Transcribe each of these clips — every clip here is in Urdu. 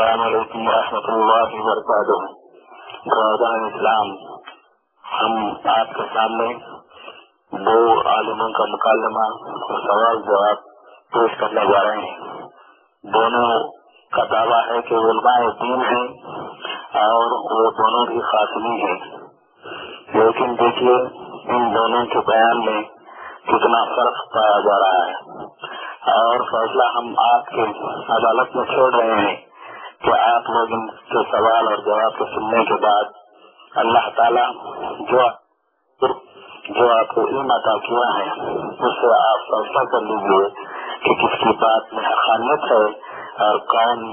السلام علیکم ورحمۃ اللہ وبرکاتہ۔ روزان اسلام، ہم آپ کے سامنے دو عالموں کا مکالمہ اور سوال جواب پیش کرنے جا رہے ہیں۔ دونوں کا دعویٰ ہے کہ علماء دین ہیں اور وہ دونوں بھی خاتمی ہیں۔ لیکن دیکھیے، ان دونوں کے بیان میں کتنا فرق پایا جا رہا ہے۔ اور فیصلہ ہم آپ کے عدالت میں چھوڑ رہے ہیں۔ کہ آپ لوگ ان کے سوال اور جواب کو سننے کے بعد اللہ تعالیٰ جو جو آپ کو علم عطا کیا ہے، اس سے آپ فیصلہ کر لیجیے کہ کس کی بات میں حقانیت ہے اور کون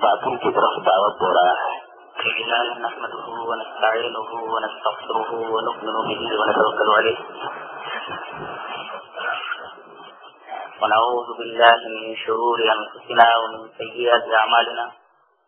باطل کی طرف دعوت دے رہا ہے۔ نحمده ونستعينه ونستغفره ونؤمن به ونتوكل عليه ونعوذ بالله من شرور أنفسنا ومن سيئات أعمالنا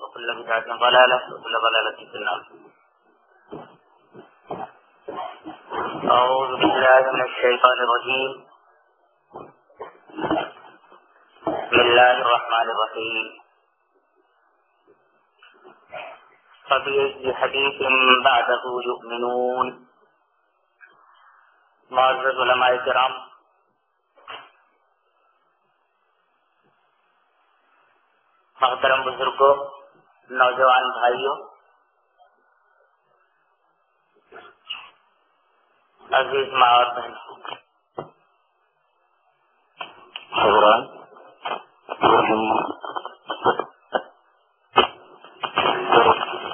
وكل بدعة ضلالة، وكل ضلالة في النار. أعوذ بالله من الشيطان الرجيم. بسم الله الرحمن الرحيم. فبأي حديث بعده يؤمنون؟ معزز علماء کرام محترم بزرگوں نوجوان بھائیوں، عزیز ماں اور بہن حضرات،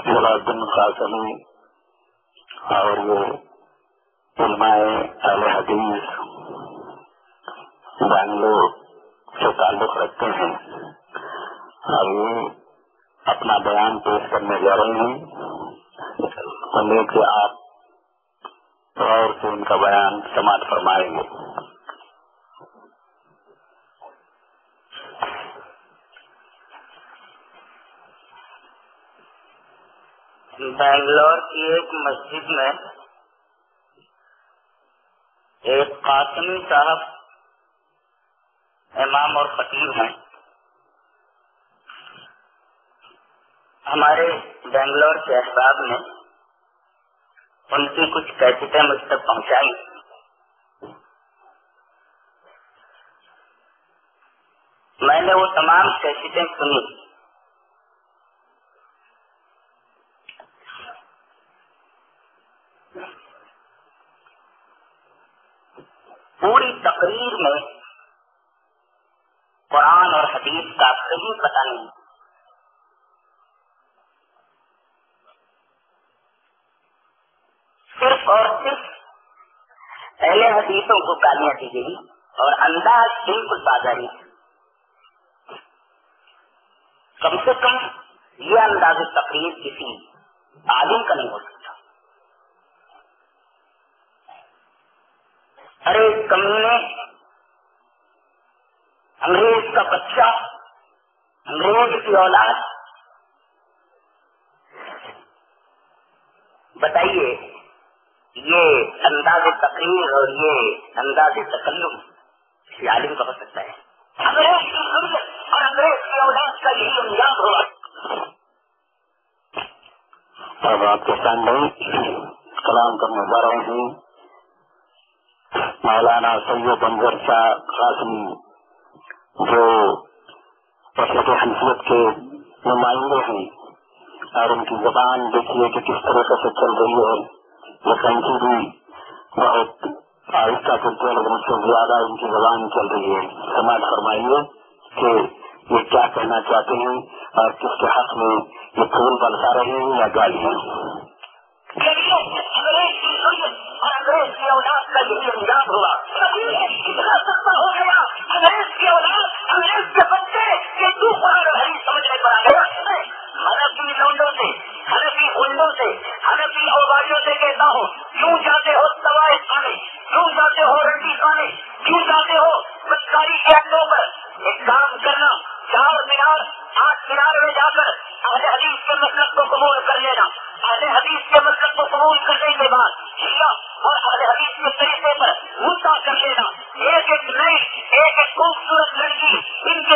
ملازم قاسمی اور یہ علماء اہل حدیث، بنگلور سے تعلق رکھتے ہیں۔ اور یہ اپنا بیان پیش کرنے جا رہے ہیں۔ امید کہ آپ اور سے ان کا بیان سماعت فرمائیں گے۔ بنگلور کی ایک مسجد میں ایک قاسمی صاحب امام اور خطیب ہیں۔ ہمارے بنگلور کے احباب نے ان کی کچھ کیسٹیں مجھ تک پہنچائی۔ میں نے وہ تمام کیسٹیں سنی۔ پوری تقریر میں قرآن اور حدیث کا کہیں پتہ نہیں۔ صرف اور صرف اہل حدیثوں کو گالیاں دی گئی اور انداز بالکل بازاری کم سے کم یہ انداز تقریر کسی عالم کا نہیں ہو سکتا۔ ارے کمینے انگریز کا بچہ، انگریز کی اولاد۔ بتائیے یہ انداز تقریر اور یہ انداز تکلم کسی عالم کا ہو سکتا ہے۔ انگریز کی ضرورت اور انگریز کی اولاد کا یہی انجام ہوگا اب آپ کے سامنے کلام کرنے جا رہے ہیں مولانا سید انور شاہ قاسمی جو مسلک حیثیت کے نمائندے ہیں اور ان کی زبان دیکھیے کہ کس طریقے سے چل رہی ہے۔ یہ کنٹری بھی بہت آہستہ چلتی ہے؟ لیکن اس سے زیادہ ان کی زبان چل رہی ہے سماج فرمائیے کہ یہ کیا کہنا چاہتے ہیں اور کس کے حق میں یہ پھول برسا رہے ہیں یا گالیاں انگریز کی انگریز کی اولاد کا یہی انجام ہوگا اتنا سستا ہو گیا انگریز کی اولاد انگریز کے بچے کہ تو قرآن حدیث سمجھنے پر آ گیا حلفی لوڈوں سے حلفی گنڈوں سے حلفی اوباریوں سے کہتا ہوں، کیوں جاتے ہو طوائف کھانے؟ کیوں جاتے ہو رنڈی خانے کیوں جاتے ہو بدکاری کے انڈوں پر؟ ایک کام کرنا، چار مینار، آٹھ مینار میں جا کر اہل حدیث کے مطلب کو قبول کر لینا۔ اہل حدیث کے مطلب کو قبول کرنے کے بعد اور اہل حدیث کے طریقے پر غصہ کر لینا۔ ایک ایک نئی، ایک ایک خوبصورت لڑکی ان کے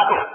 ثابت کفر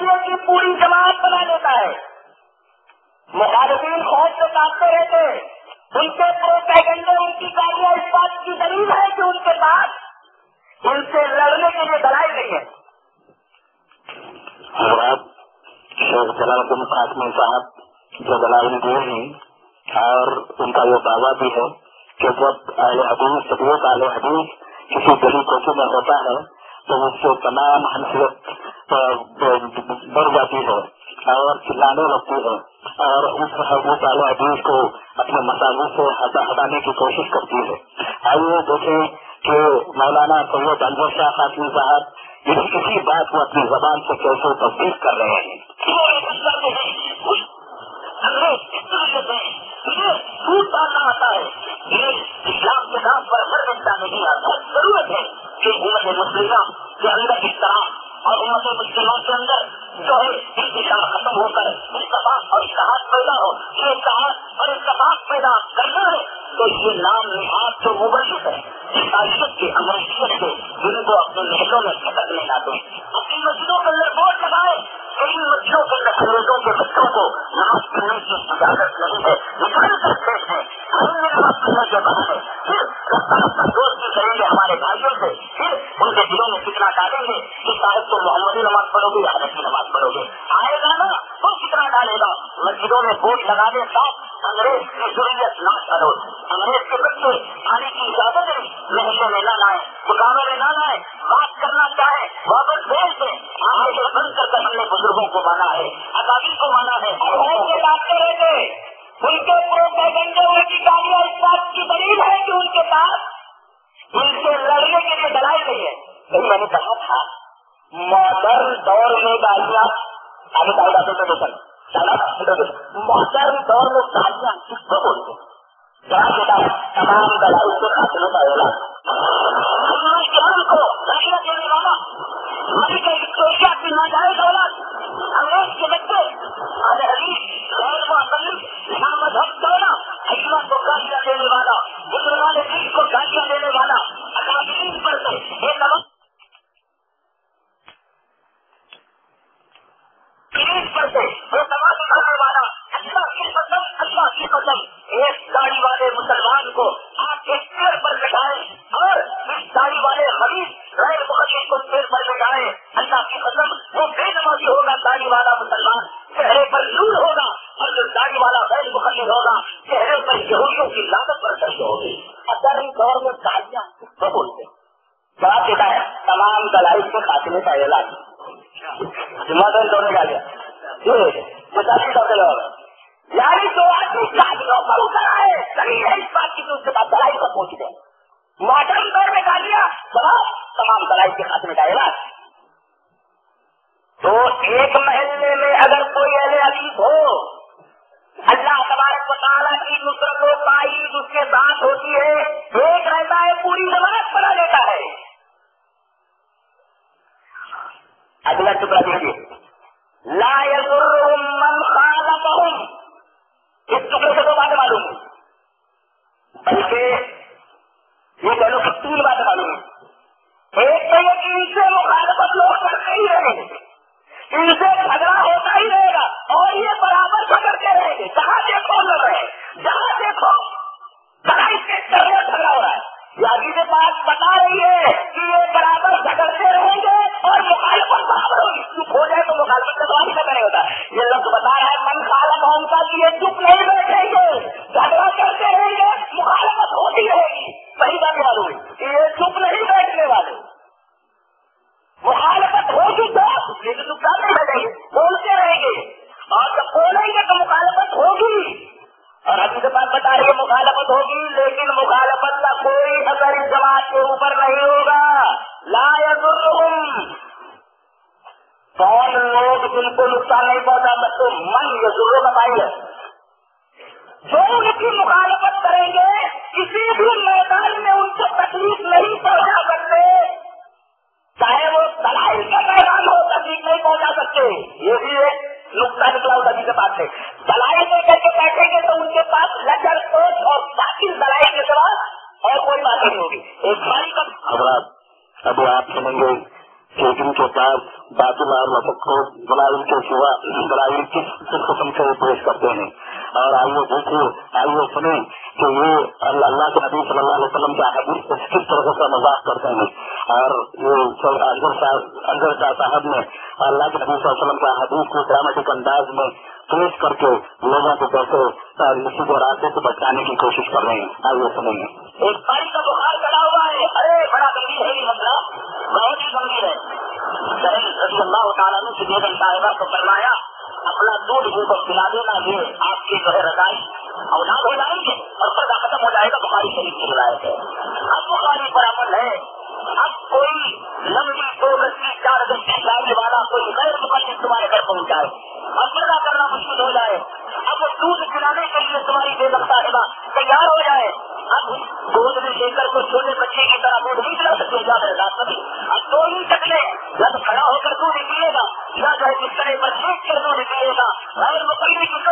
تائید دیکھیے کہ پوری جماعت بنا لیتا ہے۔ مخالفین خوف سے کاٹتے رہتے۔ ان کے پروپیگنڈے، ان کی گاڑیاں اس بات کی دلیل ہے کہ ان کے پاس ان سے لڑنے کے لیے دلائی گئی ہے۔ حضرات شیخ جلال الدین قاسمی صاحب جو دلائل دیے ہیں، اور ان کا یہ دعویٰ بھی ہے کہ جب اہل حدیث طبیعت اہل حدیث کسی گلی کوچے میں ہوتا ہے تو اس سے تمام حیثیت بڑھ جاتی ہے اور چلانے لگتی ہے اور اس حضرت اہل حدیث کو اپنے مسالوں سے ہٹانے کی کوشش کرتی ہے۔ آئیے دیکھیں کہ مولانا سید انور شاہ خاصی صاحب اس کسی بات کو اپنی زبان سے کیسے تصدیق کر رہے ہیں؟ جھوٹ آتا ہے یہ اسلام کے نام پر ہر انسان نہیں آتا ضرورت ہے۔ کہ امت مسلمہ کے اندر اس طرح اور امت مسلمہ کے اندر جو ہے انتشار ختم ہو کر اتفاق اور اتحاد پیدا ہو، یہ اتحاد اور اتفاق پیدا کرنا ہے، تو یہ نام نہاد جو مبلک ہے۔ تعلیمت کے امریکیت کے جن کو اپنے محلوں میں پھٹکنے نہ دیں اپنی مسجدوں کے اندر بورڈ لگائے ان مچھلیوں کے اندر کے بچوں کو نماز پڑھنے کی اجازت نہیں ہے۔ نکال کر پیش ہے ہم نے نماز پڑھنے کے بعد ہے پھر رفتہ رفتہ دوستی کریں گے ہمارے بھائیوں سے۔ پھر ان کے دلوں میں کتنا ڈالیں گے کہ شاید تو محمدی نماز پڑھو گے یا حنفی نماز پڑھو گے۔ آئے گا نا۔ تو ڈالے گا۔ مسجدوں میں بورڈ لگا دے صاحب انگریز کی ضروریت نہ کرو انگریز کے بچے آنے کی اجازت ہے محلے میں نہ لائیں، دکانوں میں نہ لائیں۔ بات کرنا چاہے واپس بھیج دیں۔ آگے بند کر کر ہم نے بزرگوں کو مانا ہے اکابی کو مانا ہے۔ ڈاکٹر رہتے ان کے پروپیگنڈے ان کی گاڑیاں اس بات کی دلیل ہے کہ ان کے پاس ان سے لڑنے کے لیے دلائی گئی ہے۔ لیکن میں نے کہا تھا ماڈرن دور میں گاڑیاں آگے دائرہ سے دیکھیں ماڈرن دور میں گاڑیاں کس کو بولتے ہیں؟ تمام دلائی سے خاتمے کا اعلان کو دینے والا کیا کی ناجائز اولاد انگریز کے بچے حدیث، غیر حکمت کو گاڑیاں دینے والا مسلمان کو گاڑیاں دینے والا، اکابرین پر سے یہ نمک پر سے یہ سماج کرنے والا اللہ کی قسم، اللہ کی قسم، ایک گاڑی والے مسلمان کو آپ ایک پیر پر لگائے اور اس گاڑی والے خرید غیر مخصوص کو پیر پر لگائے اللہ کی قسم، وہ بے نمازی ہوگا گاڑی والا مسلمان چہرے پر نور ہوگا اور جو گاڑی والا غیر مخصوص ہوگا، چہرے پر یہودیوں کی لاگت پر سر ہوگی۔ اگر دور میں داڑیاں گاڑیاں بولتے جواب دیتا ہے، تمام دلائی کے خاتمے کا اعلان۔ مدن دوڑنے کا گیا پچاسی سو کا یعنی جو آدمی شادیوں پر اتر آئے۔ صحیح ہے اس بات کی اس کے بعد دلائی پر پہنچ گئے ماڈرن دور میں کہا گیا سوال تمام دلائی کے خاتمے کا علاج تو ایک محلے میں اگر کوئی اہل حدیث ہو، اللہ تبارک تعالیٰ کی نصرت و تائید اس کے ساتھ ہوتی ہے، ایک رہتا ہے، پوری زمانت بنا لیتا ہے۔ اگلا ٹکڑا دیکھیے۔ لا يضرهم من خالفهم اس ٹکڑے سے دو بات معلوم ہیں بلکہ یہ کہہ لو کہ تین بات معلوم ہیں ایک تو یہ ان سے مخالفت لوگ کرتے ہی رہیں گے۔ ان سے جھگڑا ہوتا ہی رہے گا۔ اور یہ برابر پکڑتے رہیں گے۔ جہاں دیکھو لڑ رہے جہاں دیکھو بڑا بڑائی سے جھگڑا ہو رہا ہے۔ یہ کے پاک بتا رہی ہے کہ یہ برابر جھگڑتے رہیں گے اور مخالفت برابر ہوگی چپ ہو جائے تو مخالفت کا سوال ہی کرنے ہوتا۔ یہ لفظ بتا رہا ہے، من خالف ہم کا کہ یہ چپ نہیں بیٹھیں گے، جھگڑا کرتے رہیں گے، مخالفت ہوتی رہے گی۔ صحیح بات معلوم کہ یہ چپ نہیں بیٹھنے والے۔ مخالفت ہوگی تو لیکن چپ نہیں بیٹھیں گے، بولتے رہیں گے۔ اور جب بولیں گے تو مخالفت ہوگی۔ اور ابھی کے پاس بتا مخالفت ہوگی، لیکن مخالفت کا کوئی اثر اس جماعت کے اوپر نہیں ہوگا۔ لا یضرہم۔ کون لوگ جن کو نقصان نہیں پہنچا سکتے، من یزروں بتائیے جو ان کی مخالفت کریں گے، کسی بھی میدان میں ان کو تکلیف نہیں پہنچا سکتے۔ چاہے وہ دلائل کا میدان ہو، تکلیف نہیں پہنچا سکتے۔ یہ بھی ایک نقصان نکلا ہوگا جی کے پاس سے۔ دلائل لے کر کے بیٹھیں گے تو ان کے پاس لچر سوچ اور باقی دلائل کے سوا اور کوئی بات نہیں ہوگی۔ ایک بھائی کا اب اب آپ سمجھ گئے کہ ان کے پاس بات اور نفق کو کے سوا دلائل کس قسم سے پیش کرتے ہیں؟ اور آئیے دیکھیے، آئیے سنیں کہ یہ اللہ کے نبی صلی اللہ علیہ وسلم کا حدیث کس طرح سے مذاق کرتے ہیں۔ اور صاحب نے اللہ کے نبی صلی اللہ علیہ وسلم کا حدیث کو ڈرامیٹک انداز میں پیش کر کے لوگوں کو کیسے راستے کو راستے سے بچانے کی کوشش کر رہے ہیں۔ آئیے سنیں۔ گے ایک پانی کا بخار کھڑا ہوا ہے۔ ارے، بڑا گمبھیر ہے یہ مسئلہ بہت ہی گمبھیر ہے۔ رضی اللہ تعالیٰ نے صاحبہ کو فرمایا، اپنا دودھ ان کو پلا دینا یہ آپ کی جو ہے رضائی، اولاد ہو جائیں گے اور پردہ ختم ہو جائے گا بخاری شریف کی روایت ہے۔ اب بخاری پر عمل ہے۔ اب کوئی لمبی دو گشتی چار گشتی جانے والا کوئی غیر مقدس تمہارے گھر پہنچ جائے اب پیدا کرنا مشکل ہو جائے۔ اب وہ دودھ پلانے کے لیے تمہاری بے بختا ہے تیار ہو جائے۔ اب دودھ میں لے کر کوئی چھوٹے بچے کی طرح دودھ نہیں پلا سکتے یاد ہے رات میں اب دو ہی چکلے۔ یا تو کھڑا ہو کر دودھ نکلے گا، نہ چاہے بسترے پر سیٹ کر دو نکلے گا۔ غیر مقدس کی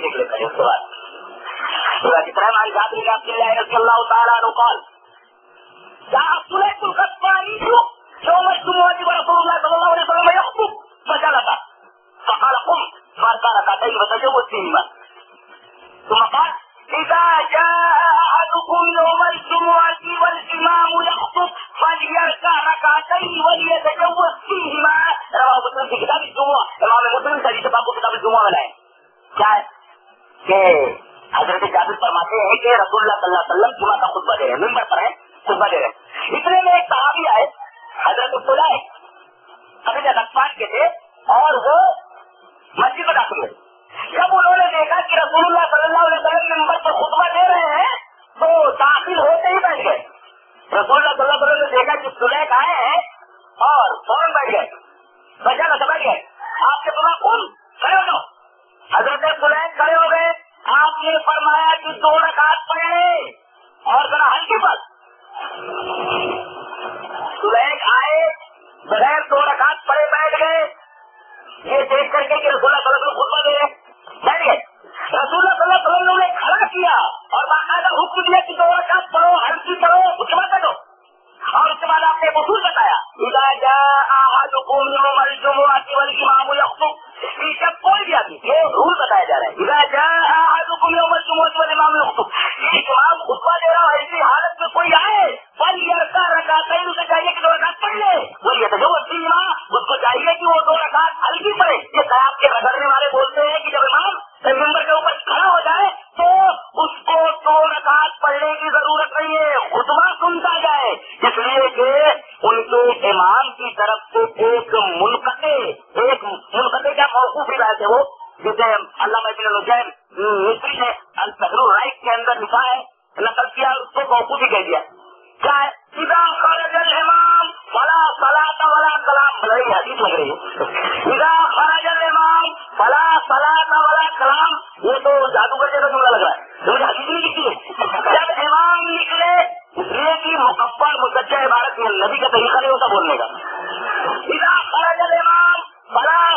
حدیث ذکر کرے اس کے قال جاء الخطباني يوم الجمعة ورسول الله صلى الله عليه وسلم يخطب فجلس فقال قم ركعتين فتجوز فيهما ثم قال إذا جاء أحدكم يوم الجمعة والإمام يخطب فليركع ركعتين وليتجوز فيهما رواه مسلم في كتاب الجمعة مسلم باب میں لائے کیا ہے کہ حضرت جابر فرماتے ہیں کہ رسول اللہ صلی اللہ علیہ وسلم جمعہ کا خطبہ دے رہے ہیں ممبر پر ہے خطبہ دے رہے ہیں۔ اتنے میں ایک صحابی آئے، حضرت عبداللہ ابھی تک کے تھے اور وہ مسجد میں داخل ہوئے۔ جب انہوں نے دیکھا کہ رسول اللہ صلی اللہ علیہ وسلم ممبر پر خطبہ دے رہے ہیں، تو داخل ہوتے ہی بیٹھ گئے۔ رسول اللہ صلی اللہ علیہ وسلم نے دیکھا کہ سلیک آئے ہیں اور فوراً بیٹھ گئے۔ بچا نہ بیٹھ گئے۔ آپ کے پورا کون؟ کھڑے ہو جاؤ حضرت سلیک کھڑے ہو گئے۔ آپ نے فرمایا کہ دو رکعت پڑے اور ذرا ہلکی پر سلیک آئے، بغیر دو رکعت پڑے بیٹھ گئے۔ یہ دیکھ کر کے کہ رسول اللہ صلی اللہ علیہ وسلم خطبہ دے رہے بیٹھ گئے۔ رسول اللہ صلی اللہ علیہ وسلم نے کھڑا کیا اور باقاعدہ حکم دیا کہ دو رکعت پڑھو، ہلکی پڑھو اس کے بعد بیٹھو۔ اور اس کے بعد آپ نے اصول بتایا اذا جاء احدكم يوم الجمعة والامام اسپیچ کا کوئی بھی آدمی یہ رول بتایا جا رہا ہے۔ امام امام خطبہ دے رہا ہے اسی حالت میں کوئی آئے پل یا رکاتے ہیں اسے چاہیے کہ دو رکعت پڑھ لے۔ وہ یہ تو اس کو چاہیے کہ وہ دو رکعت ہلکی پڑے یہ آپ کے رگڑنے والے بولتے ہیں کہ جب امام ممبر کے اوپر کھڑا ہو جائے، تو اس کو دو رکعت پڑھنے کی ضرورت نہیں ہے، خطبہ سنتا جائے۔ اس لیے کہ ان کے امام کی طرف سے ایک منقطع ایک منقطع کا موقوف روایت ہے وہ؟ جسے اللہ ابن الحسین مصری نے الفہر رائٹ کے اندر لکھا ہے، نقل کیا، اس کو موقف ہی کہہ دیا۔ کلام۔ یہ تو جادوگر جیسا جملہ لگ رہا ہے۔ جب امام نکلے یہ لیے کہ مکمل عبارت میں نبی کا طریقہ نہیں ہوتا بولنے کا۔ امام بڑا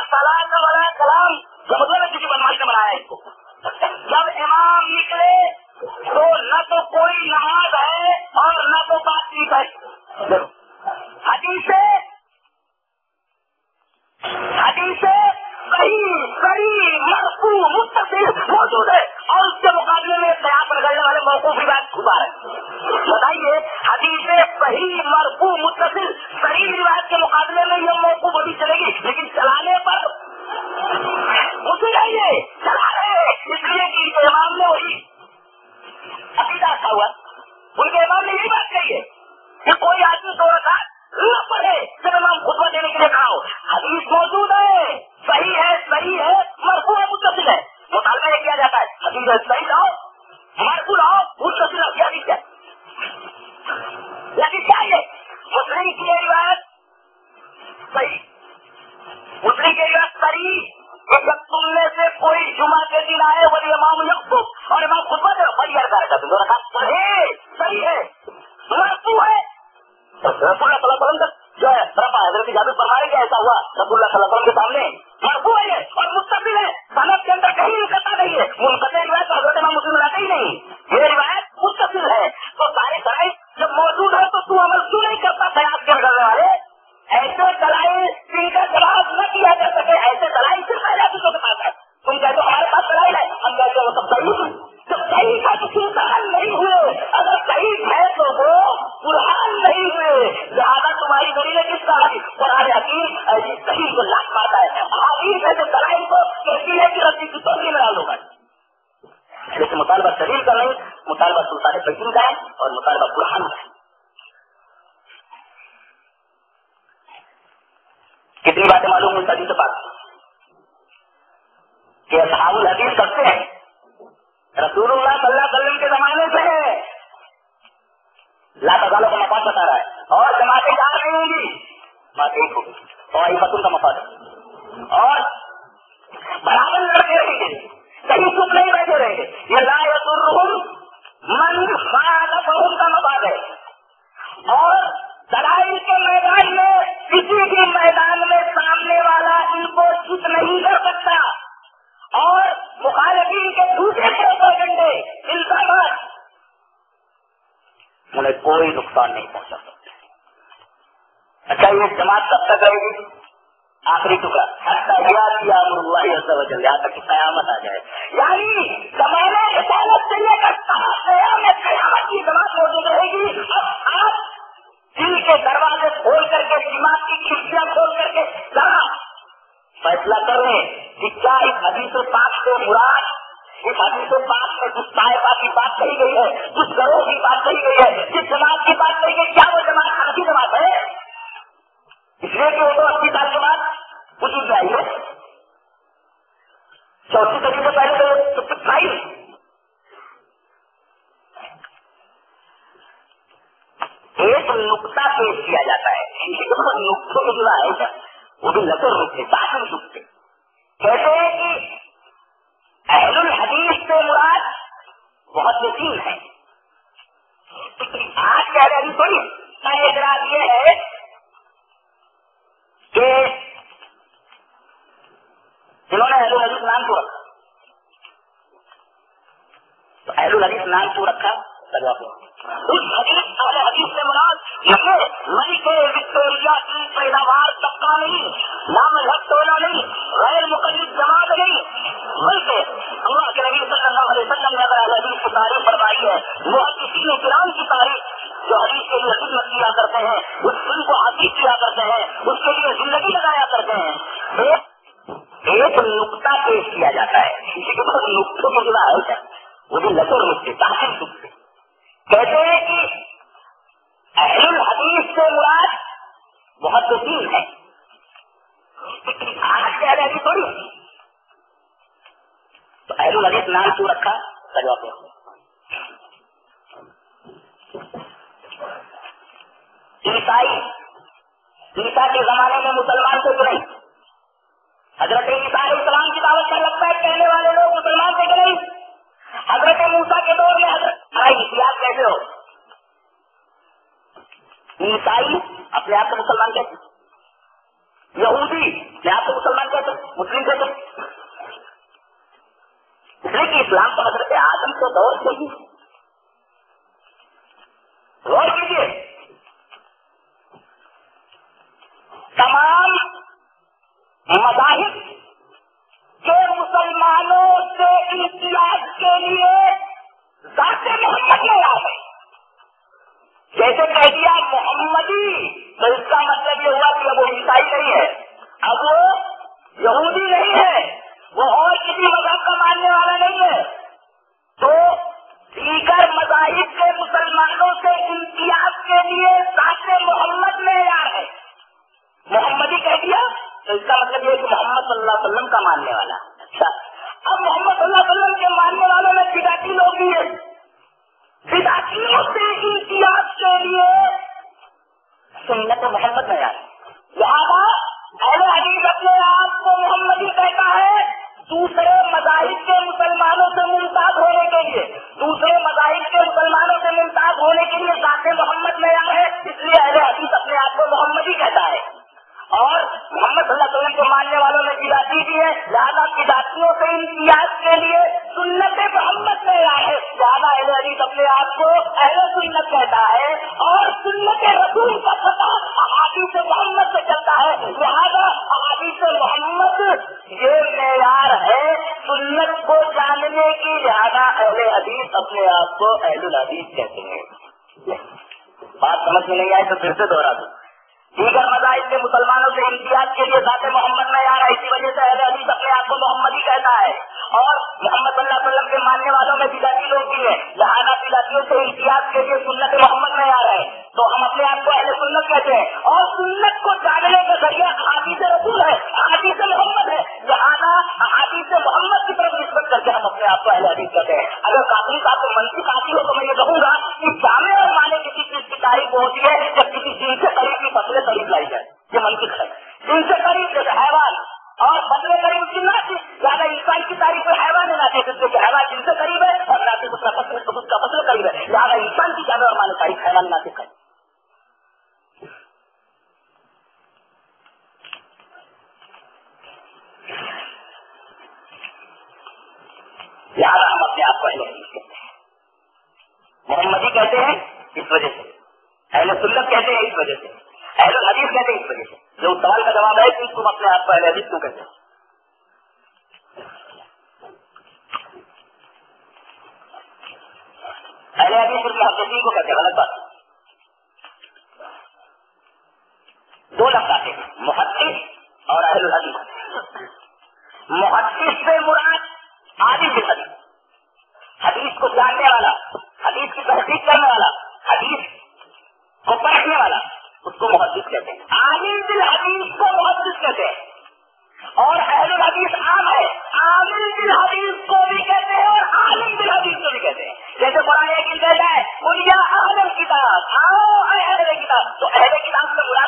کلام جب امام نکلے، تو نہ تو کوئی نماز ہے اور نہ بات چیت ہے صحیح صحیح مرفو متصل موجود ہے۔ اور اس کے مقابلے میں یہاں پر کرنے والے موقوف کی بات چھپا رہے بتائیے، حدیث صحیح مرفو متصل، صحیح روایت کے مقابلے میں یہ موقوف ابھی چلے گی، لیکن چلانے پر اسی رہیے چلا رہے اس لیے کہ امام نے وہی عقیدہ رکھا ہوا ان کے امام نے یہی بات کہی ہے کہ کوئی آدمی دو رکھا پڑھے جب امام خطبہ دینے کے لیے کھڑا ہو حدیث موجود ہے۔ صحیح ہے صحیح ہے، مرفوع ہے، متصل ہے۔ مطالبہ یہ کیا جاتا ہے؟ حدیث ہے، صحیح لاؤ، مرفوع لاؤ، متصل لاؤ کیا حدیث ہے؟ لیکن چاہیے مسلم کی روایت صحیح۔ مسلم کی روایت صحیح۔ جب تم میں سے کوئی جمعہ کے دن آئے وہی امام یقب اور امام خطبہ دے بڑی اردا ہے دونوں کا، صحیح صحیح ہے۔ مرفوع ہے رسول اللہ صلی اللہ علیہ وسلم جو ہے رب حضرت جابر فرما رہے ایسا ہوا رسول اللہ صلی اللہ علیہ وسلم کے سامنے مرفوع ہے اور مستقبل ہے صنعت کے اندر کہیں نکلتا نہیں ہے منقطع روایت حضرت امام مسلم لاتے ہی نہیں یہ روایت مستقبل ہے تو سارے سرائے جب موجود ہے تو تو عمل کیوں نہیں کرتا خیال کے کرنے والے ایسے دلائل جن کا جواب نہ کیا جا سکے ایسے دلائل صرف کے پاس ہے تم کہتے ہمارے پاس دلائل ہے ہم کہتے ہیں وہ سب ضرور تو کا نہیں ہوئے۔ اگر صحیح ہے تو وہ برہان نہیں ہوئے۔ تمہاری دلیل کس کا ہے قرآن حکیم۔ ایسی جی، صحیح کو لاکھ پاتا ہے حاضر ہے جو دلائل کو کہتی ہے کہ رسی کی مطالبہ شریر کا نہیں، مطالبہ سلطان کا ہے اور مطالبہ برہان کا ہے۔ کتنی باتیں معلوم ہوئی سبھی سے بات کہ اصحاب الحدیث کرتے ہیں۔ رسول اللہ صلی اللہ علیہ وسلم کے زمانے سے ہے۔ لاتا والوں کا مفاد بتا رہا ہے۔ اور جماعتیں کہاں نہیں ہوں گی۔ بات ایک ہوگی اور بتوں کا مفاد اور برابر لڑتے رہیں گے۔ کہیں چپ نہیں بیٹھے رہیں گے۔ یہ لا یسرہم من خالفہم کا مفاد ہے۔ اور لڑائی کے میدان میں، کسی بھی میدان میں سامنے والا ان کو چپ نہیں کر سکتا۔ اور مخالفین کے دوسرے پروپیگنڈے الزامات انہیں کوئی نقصان نہیں پہنچا سکتا اچھا یہ جماعت کب تک رہے گی؟ آخری ٹکڑا۔ یہاں تک قیامت آ جائے۔ یعنی زمانہ عدالت سے لے کر قیامت قیامت کی جماعت موجود رہے گی؟ اب آپ دل کے دروازے کھول کر کے جماعت کی کھڑکیاں کھول کر کے فیصلہ کر لیں کہ کیا اس حدیث پاک سے مراد، اس حدیث پاک میں جس طائفہ کی بات کہی گئی ہے جس گروہ کی بات کہی گئی ہے جس جماعت کی بات کہی گئی، کیا وہ جماعت حنفی جماعت ہے؟ اس لیے کہ وہ تو اسی سال کے بعد بزرگ چوتھی صدی سے پہلے تو کچھ ایک نقطہ پیش کیا جاتا ہے۔ نقطے میں جڑا ہے۔ وہ بھی نظر کہتے ہیں کہ اہل الحدیث سے مراد بہت وسیع ہے آج اعتراض یہ ہے کہ جنہوں نے اہل الحدیث نام کو رکھا؟ تو اہل الحدیث نام رکھا؟ حدیث سے مراد یہ مئی کے وکٹوریا کی پیداوار طبقہ نہیں نام حق نہیں، غیر مقرر جماعت نہیں، بلکہ اللہ کے نبی صلی اللہ علیہ وسلم نے اگر حدیث کی تعریف فرمائی ہے وہ کسی نے کرام کی تعریف جو حدیث کے لیے خدمت کیا کرتے ہیں، اس دن کو حدیث کیا کرتے ہیں، اس کے لیے زندگی لگایا کرتے ہیں، ایک نقطہ پیش کیا جاتا ہے، کسی کے بعد نقطوں کی جو ہے، مجھے لگو نقطے تاثر نقطے کہتے ہیں کہ اہل الحدیث سے مراد محدثین ہے آج کے اہل تھوڑی تو اہل الحدیث نام کیوں رکھا؟ سجا پہ عیسائی عیسا کے زمانے میں مسلمان سے تو حضرت عیسائی اسلام کی دعوت کا لگتا ہے کہنے والے لوگ مسلمان سے گرے حضرت موسا کے دور میں حضرت احتیاط کیسے ہو؟ عیسائی اپنے آپ کو مسلمان کہتے یہودی اپنے آپ کو مسلمان کہتے مسلم کہتے اس لیے کہ اسلام تو حضرت آدم کو دور سے ہی غور کیجیے۔ تمام مذاہب کے مسلمانوں سے امتیاز کے لیے ذات محمد میں آئے جیسے کہہ دیا محمدی، تو اس کا مطلب یہ ہوا کہ اب وہ عیسائی نہیں ہے۔ اب وہ یہودی نہیں ہے۔ وہ اور کسی مذہب کا ماننے والا نہیں ہے۔ تو دیگر مذاہب کے مسلمانوں سے امتیاز کے لیے ذات محمد میں آ ہے محمدی کہہ دیا تو اس کا مطلب یہ کہ محمد صلی اللہ علیہ وسلم کا ماننے والا۔ اچھا۔ اب محمد صلی اللہ علیہ وسلم کے ماننے والوں میں بداتی لوگ بھی ہیں۔ بداتیوں سے امتیاز کے لیے سنت محمد میں آئے لہٰذا اہل حدیث اپنے آپ کو محمدی کہتا ہے دوسرے مذاہب کے مسلمانوں سے ممتاز ہونے کے لیے۔ دوسرے مذاہب کے مسلمانوں سے ممتاز ہونے کے لیے ذات محمد میں ہے اس لیے اہل حدیث اپنے آپ کو محمدی کہتا ہے۔ اور محمد صلی اللہ علیہ وسلم کو ماننے والوں میں بداتی بھی ہے، لہٰذا بداتیوں سے امتیاز کے لیے سنت محمد میں آئے لہٰذا اہل حدیث اپنے آپ کو اہل سنت کہتا ہے اور سنت رسول کا پتا احادیث محمد سے چلتا ہے۔ لہٰذا احادیث محمد یہ معیار ہے سنت کو جاننے کی۔ لہٰذا اہل حدیث اپنے آپ کو اہل الحدیث کہتے ہیں۔ بات سمجھ میں نہیں آئے تو پھر سے دوہرا دوں۔ دیگر مذاہب میں مسلمانوں سے امتیاز کے لیے ذات محمد میں آ رہا ہے، اسی وجہ سے اہل حدیث اپنے آپ کو محمد ہی کہتا ہے۔ اور محمد صلی اللہ علیہ وسلم کے ماننے والوں میں بلاتی لوگ بھی ہیں۔ لہٰذا بلاتیوں سے امتیاز کے لیے سنت محمد میں آ رہے ہیں۔ تو ہم اپنے آپ کو اہل سنت کہتے ہیں۔ اور سنت کو جاننے کا ذریعہ حادیث رسول ہے حادیث محمد ہے۔ لہٰذا حادیث محمد کی طرف نسبت کر کے ہم اپنے آپ کو اہل حدیث کہتے ہیں۔ اگر کافی صاحب کو منفی کافی ہو تو میں یہ کہوں گا کہ جامع اور مانے کسی چیز کی تاریخ ہوتی ہے جب کسی چیز سے قریب کی فصلیں قریب لائی جائے یہ منفی ہے۔ جن سے قریب جیسے حیوان اور بدلے قریب کی ناچی زیادہ انسان کی تاریخ میں حیوان ہے ناچے جس سے حیوان جن سے قریب ہے اور ناطق اس کا فصل اس کا فصل قریب ہے۔ زیادہ انسان کی زیادہ اور مانے تاریخ حیوان ناطق ہے لہٰذا ہم اپنے آپ کو اہل حدیث کہتے ہیں۔ محمدی کہتے ہیں، اس وجہ سے۔ اہل سنت کہتے ہیں، اس وجہ سے۔ اہل حدیث کہتے ہیں اس وجہ سے۔ جو سوال کا جواب ہے کہ تم اپنے آپ کو اہل حدیث کیوں کہتے ہیں اہل حدیث صرف محدثین کو کہتے ہیں، غلط بات دو لفظ آتے ہیں، محدث اور اہل الحدیث۔ محدث سے مراد عالم حدیث حدیث کو جاننے والا، حدیث کی تحقیق کرنے والا، حدیث کو پڑھنے والا۔ اس کو محدث کہتے ہیں۔ عالم دل حدیث کو محدث کہتے ہیں۔ اور اہل الحدیث عام ہے۔ عامل دل حدیث کو بھی کہتے ہیں اور عالم دل حدیث کو بھی کہتے ہیں۔ جیسے قرآن کہتا ہے بولیا اہل کتاب آؤ اہل کتاب تو اہل کتاب سے برا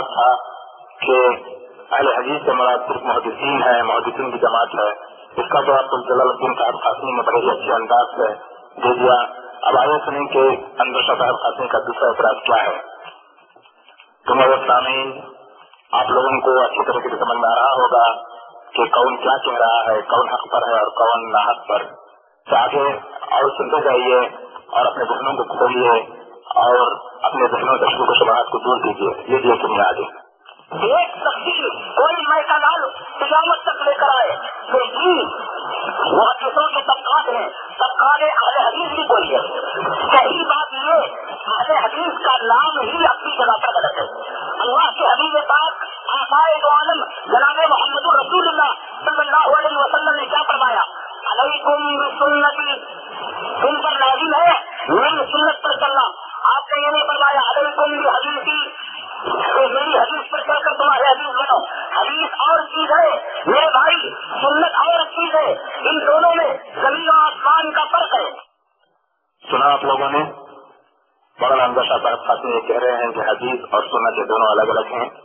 کہا تھا کہ اہل حدیث سے مراد صرف محدثین ہے محدثین کی جماعت ہے۔ اس کا تو آپ کو جلال الدین صاحب قاسمی نے بڑے ہی اچھے انداز سے دے دیا۔ اب آئے سنیں کہ اندر شاہ صاحب قاسمی کا دوسرا اعتراض کیا ہے۔ تو میرے سامعین، آپ لوگوں کو اچھی طریقے سے سمجھ میں آ رہا ہوگا کہ کون کیا کہہ رہا ہے، کون حق پر ہے اور کون نہ حق پر۔ تو آگے اور سنتے جائیے اور اپنے گھروں کو کھولئے۔ اپنے ذہنوں دشمن کو شبہات کو دور کیجیے، یہ دیا تم نے آگے ایک تقدیر، کوئی میسا لال قیامت تک لے کر آئے۔ دونوں الگ الگ ہیں۔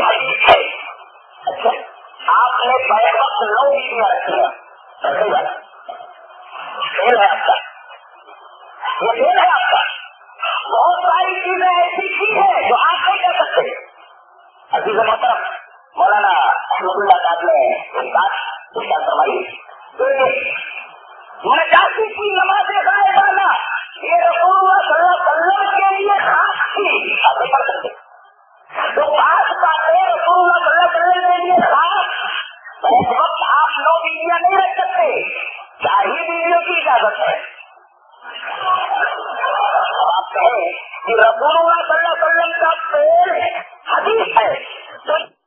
ظاہر ہے اچھا آپ نے بڑے نو بیس میں ہے آپ کا یہ فیل ہے آپ کا بہت ساری چیزیں ایسی کی ہیں جو آپ نہیں کر سکتے ابھی سے محترم مولانا احمد اللہ صاحب نے ایک بات اس کا فرمائی نجاسی کی نماز غائبانہ یہ رسول اللہ صلی اللہ علیہ وسلم کے لیے خاص تھی۔ آپ نہیں پڑھ سکتے جو پاس پاتے رسول اللہ صلی اللہ کرنے کے لیے تھا اس وقت آپ نو بیویاں نہیں رکھ سکتے، چاہیے بیویوں کی اجازت ہے۔ آپ کہیں کہ رسول اللہ صلی اللہ علیہ وسلم کا پیڑ حدیث ہے۔ تو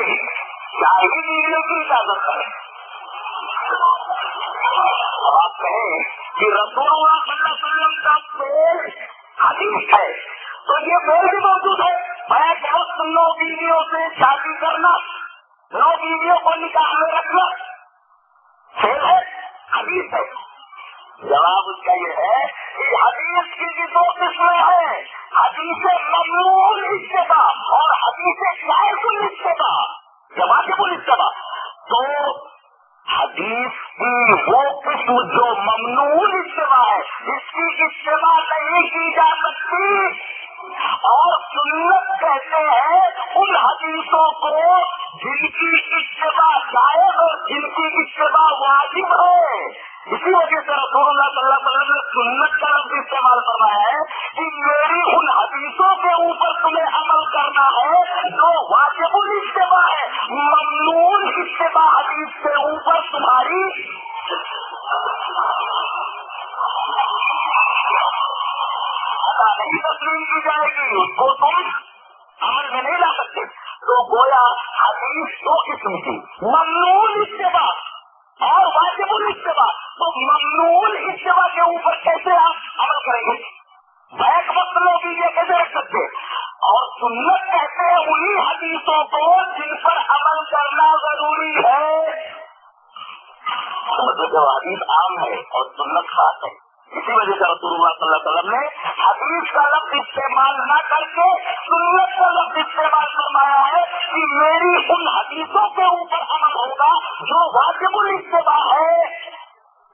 نہ ہی بیویوں کی اجازت کریں۔ اب آپ کہیں کہ رسول اللہ صلی اللہ علیہ وسلم کا فیل حدیث ہے، تو یہ فیل بھی موجود ہے۔ میں بہت نو بیویوں سے شادی کرنا، نو بیویوں کو نکاح میں رکھنا۔ فیل ہے، حدیث ہے۔ جواب اس کا یہ ہے کہ حدیث کی بھی دو قسمیں ہیں، حدیث ممنون اجتبا اور حدیث جائز الاجتبا یا واجب تو حدیث کی وہ قسم جو ممنون اجتبا ہے، اس کی اجتبا نہیں کی جا سکتی۔ اور سنت کہتے ہیں ان حدیثوں کو جن کی اتباع جائز اور جن کی اتباع واجب ہے۔ اسی وجہ سے رسول اللہ صلی اللہ علیہ وسلم نے سنت کا لفظ استعمال کرنا ہے کہ میری ان حدیثوں کے اوپر تمہیں عمل کرنا ہے جو واجب الاجتباع ہے، ممنون اتباع حدیث کے اوپر تمہاری۔ ادا نہیں تسلیم کی جائے گی، اس کو تم عمل میں نہیں لا سکتے۔ تو گویا حدیث دو قسم کی ممنون اتباع اور واجب الاجتباع تو ممنون اتباع کے اوپر کیسے آپ عمل کریں گے؟ بیک وقت لوگ یہ کیسے رکھ سکتے اور سنت کہتے ہیں انہیں حدیثوں کو جن پر عمل کرنا ضروری ہے۔ جو حدیث عام ہے اور سنت خاص ہے۔ اسی وجہ سے رسول اللہ صلی اللہ علیہ وسلم نے حدیث کا لفظ استعمال نہ کر کے سنت کا لفظ استعمال فرمایا ہے کہ میری ان حدیثوں کے اوپر عمل ہوگا جو واجب الاجتباع ہے۔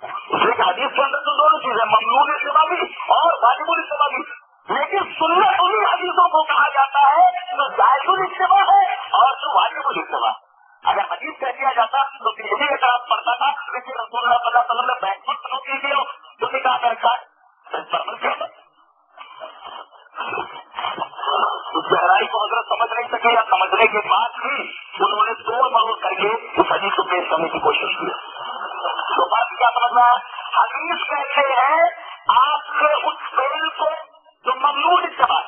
اس لیے حدیث کے اندر تو دونوں چیزیں ممنون اجتباع بھی اور واجب الاجتباع بھی۔ لیکن سنت انہیں حدیثوں کو کہا جاتا ہے جو جائز الاجتباع ہے اور جو واجب الاجتباع اگر حدیث کہہ دیا جاتا تو کسی بھی اعتراض پڑتا تھا لیکن رسول اللہ صلی اللہ علیہ وسلم نے بیک وقت نو کیجیے جو نکاح کا رکھا گہرائی کو اگر سمجھ نہیں سکے یا سمجھنے کے بعد بھی انہوں نے دو مروڑ کر کے اس حدیث کو پیش کرنے کی کوشش کی۔ تو بات کیا سمجھنا ہے؟ حدیث کہتے ہیں آپ کے اس فیل کو جو ممنوع استعمال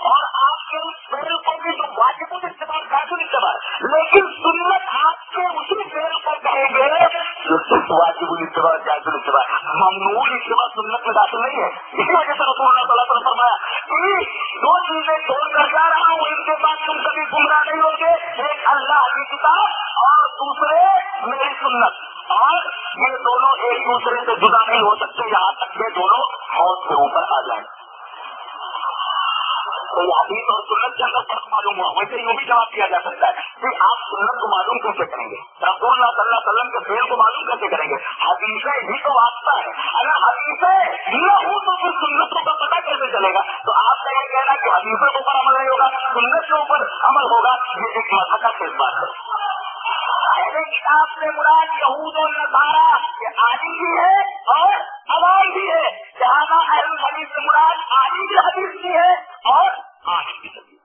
اور آپ کے اس فیل کو بھی جو واجب استعمال کافی استعمال لیکن سنت آپ کے اسی فیل کو کہیں گے جو صرف واجب الاستعمال جائز الاستعمال ممنوع استعمال سنت میں داخل نہیں ہے۔ اسی وجہ سے رسول اللہ صلی اللہ علیہ وسلم فرمایا کہ دو چیزیں چھوڑ کر جا رہا ہوں، ان کے بعد تم کبھی گمراہ نہیں ہوگے۔ ایک اللہ کی کتاب اور دوسرے میری سنت۔ اور یہ دونوں ایک دوسرے سے جدا نہیں ہو سکتے، یہاں تک کہ دونوں حوض کے اوپر آ جائیں۔ حدیث اور سنت کے اندر فرق معلوم ہوا ویسے یوں بھی جواب دیا جا سکتا ہے کہ آپ سنت کو معلوم کیسے کریں گے؟ رسول اللہ صلی اللہ علیہ وسلم کے فیل کو معلوم کیسے کریں گے؟ حدیثیں ہی تو واسطہ ہے اگر حدیثیں نہ ہوں تو پھر سنتوں کا پتہ کیسے چلے گا؟ تو آپ کا یہ کہنا کہ حدیثوں کے اوپر عمل نہیں ہوگا، سنت کے اوپر عمل ہوگا، یہ ایک مذہب کا خیز بات ہے۔ پہلے کتاب سے مراد یہود و نظارہ یہ بھی ہے اور عوام بھی ہے۔ جہاں اہل حدیث سے مراد عادی بھی حدیث بھی ہے اور عادی بھی حدیث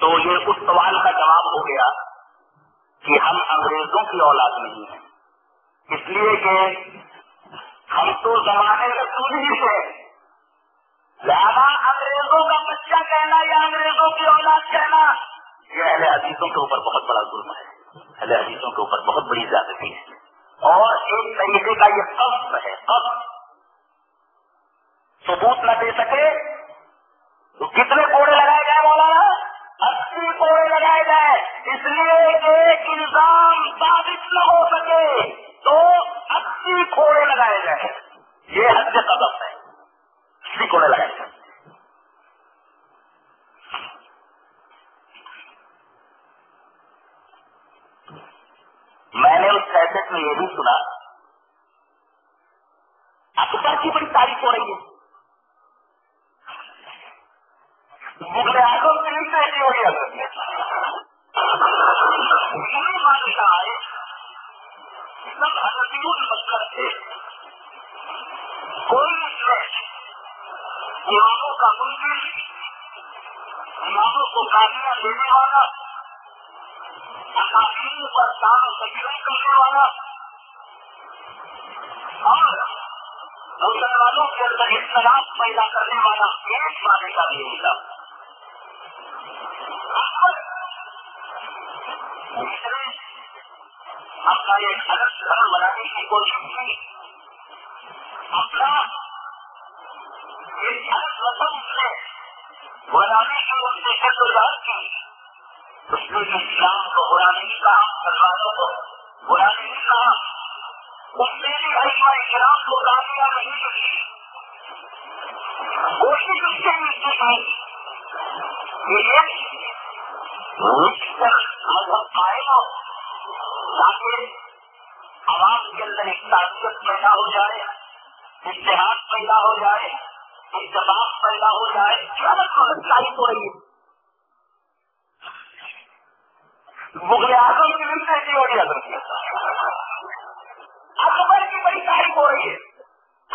تو یہ اس سوال کا جواب ہو گیا کہ ہم انگریزوں کی اولاد نہیں ہیں۔ اس لیے کہ ہم تو زمانے رسول ہی سے زیادہ انگریزوں کا بچہ کہنا یا انگریزوں کی اولاد کہنا، یہ اہل حدیثوں کے اوپر بہت بڑا ظلم ہے۔ حدیثوں کے اوپر بہت بڑی زیادتی ہے اور ایک طریقے کا یہ قصب ہے قصب ثبوت نہ دے سکے تو کتنے کوڑے لگائے گئے مولانا؟ اسی کوڑے لگائے گئے۔ اس لیے ایک الزام ثابت نہ ہو سکے تو اسی کوڑے لگائے گئے۔ یہ حد قدم ہے۔ اسی کوڑے لگائے گئے میں نے اس کیسٹ میں یہ بھی سنا اکبر کی بڑی تعریف ہو رہی ہے مغل اعظم کی بھی ایسی ہو رہی ہے سب حضرتی مسئلہ تھے کوئی اماموں کا مندر اماموں کو گاڑیاں دینے والا اکاڈمی پر کام تجربہ کرنے والا اور مسلمانوں کے اندر اختلاف پیدا کرنے والا ایک مانے کا بھی ملا حدیث نے اپنا ایک الگ دھرم بنانے کی کوشش کی۔ اپنا ایک الگ رسم سے بنانے کی ان سے شکلات کی۔ اس نے اسلام کو بنانے کی کہا مسلمانوں کو بنانے کی کہا۔ اس نے بھی احمد اسلام کو کامیاب نہیں کی کوشش اس سے ملتی تھی مذہب قائم ہو تاکہ عوام کے اندر ایک تعصب پیدا ہو جائے اشتہار پیدا ہو جائے اتفاق پیدا ہو جائے غلط غلط تعریف ہو رہی ہے مغل اعظم کی بھی ایسی ہو رہی ہے اکبر کی بڑی تعریف ہو رہی ہے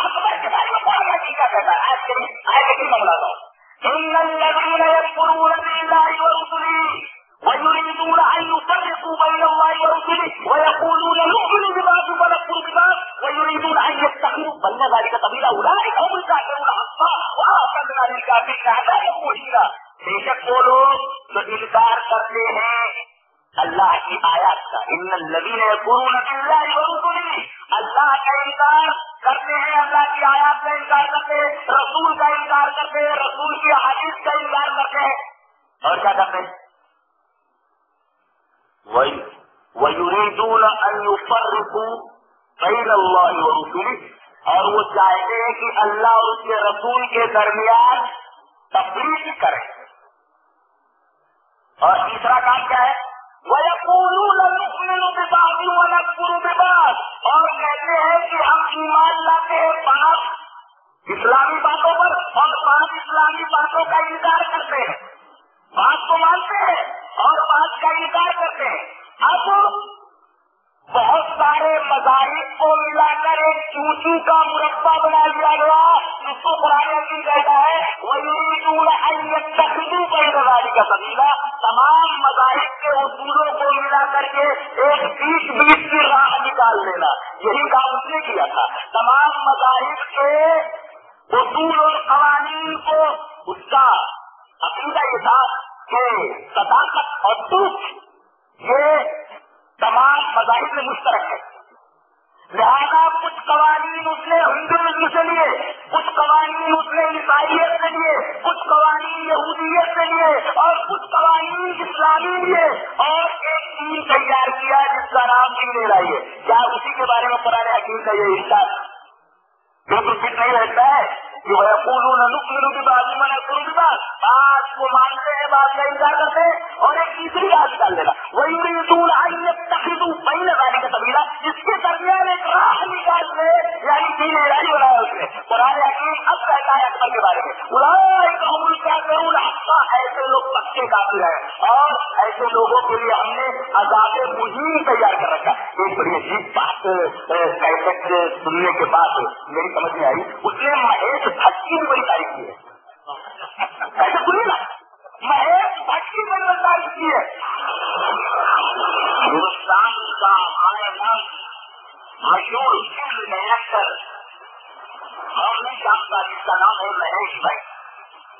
اکبر کے بارے میں بڑا حقیقت کہتا ہے آج کے آج کے معاملہ تھا ان الذين يكفرون بالله ورسله ويريدون ان يفرقوا بين الله ورسله ويقولون نؤمن ببعض ونكفر ببعض ويريدون ان يتخذوا بين ذلك سبيلا اولئك هم الكافرون حقا واعتدنا للكافرين عذابا مهينا بے شک وہ لوگ جو انکار کرتے ہیں اللہ کی آیات کا ان الذين يكفرون بالله ورسله، اللہ کا انکار کرتے ہیں، اللہ کی آیات کا انکار کرتے ہیں، رسول کا انکار کرتے ہیں، رسول کی حادث کا انکار کرتے ہیں۔ اور کیا کرتے ہیں؟ وَيُرِيدُونَ أَن يُفَرِّقُوا بَيْنَ اللَّهِ وَرُسُلِهِ۔ اور وہ چاہتے ہیں کہ اللہ اور اس کے رسول کے درمیان تفریق کرے۔ اور تیسرا کام کیا ہے؟ وَيَقُولُونَ نُؤْمِنُ بِبَعْضٍ وَنَكْفُرُ بِبَعْضٍ. اور کہتے ہیں کہ ہم ایمان لاتے ہیں پانچ اسلامی باتوں پر اور پانچ اسلامی باتوں کا انکار کرتے ہیں. بات کو مانتے ہیں اور بات کا انکار کرتے ہیں. اب بہت سارے مذاہب کو ملا کر ایک چوچو کا مربع بنا دیا گیا، جس کو پرانے کی کہتا ہے وہی تخدو برداری کا سبیلا تمام مذاہب کے اصولوں کو ملا کر کے ایک بیچ بیچ کی راہ نکال لینا۔ یہی کام اس نے کیا تھا۔ تمام مذاہب کے اصول اور قوانین کو اس کا عقیدہ یہ تھا کہ صداقت اور دکھ یہ تمام مذاہب میں مشترک ہے۔ لہذا کچھ قوانین اس نے ہندوازم سے لیے، کچھ قوانین اس نے عیسائیت سے لیے، کچھ قوانین یہودیت سے لیے اور کچھ قوانین اسلامی لیے۔ اور ایک ٹیم تیار کیا جس کا نام دین لے رہی ہے۔ کیا اسی کے بارے میں پرانے حکیم کا یہ حصہ بالکل فٹ نہیں رہتا ہے۔ کہ وہ پولو نقل کی بات میں نے پوری بات بات کو مانتے ہیں بات کا انکار کرتے اور ایک تیسری بات نکال دینا. وہی دور آئی تخریدوں پہلے لانے کا اس کے درمیان ایک راہ نکال دے یعنی بنایا اس نے قرآن حکیم اب کہتا ہے اکبر کے بارے میں. اڑائے قبول کیا ایسے لوگ پکے کافی ہیں. اور ایسے لوگوں کے لیے ہم نے عذاب مہیم تیار کر رکھا. ایک بڑی عجیب بات کیسٹ سننے کے بعد میری سمجھ میں آئی. اس نے مہیش بھٹکی بھی بڑی تعریف کی ہے۔ ایسے سنیے نا مہیش بھٹکی بھی بڑی بڑی تعریف کی ہے۔ ہندوستان کا ہمارے نام مشہور فلم ڈائریکٹر اور نہیں جانتا جس کا نام ہے مہیش بھائی۔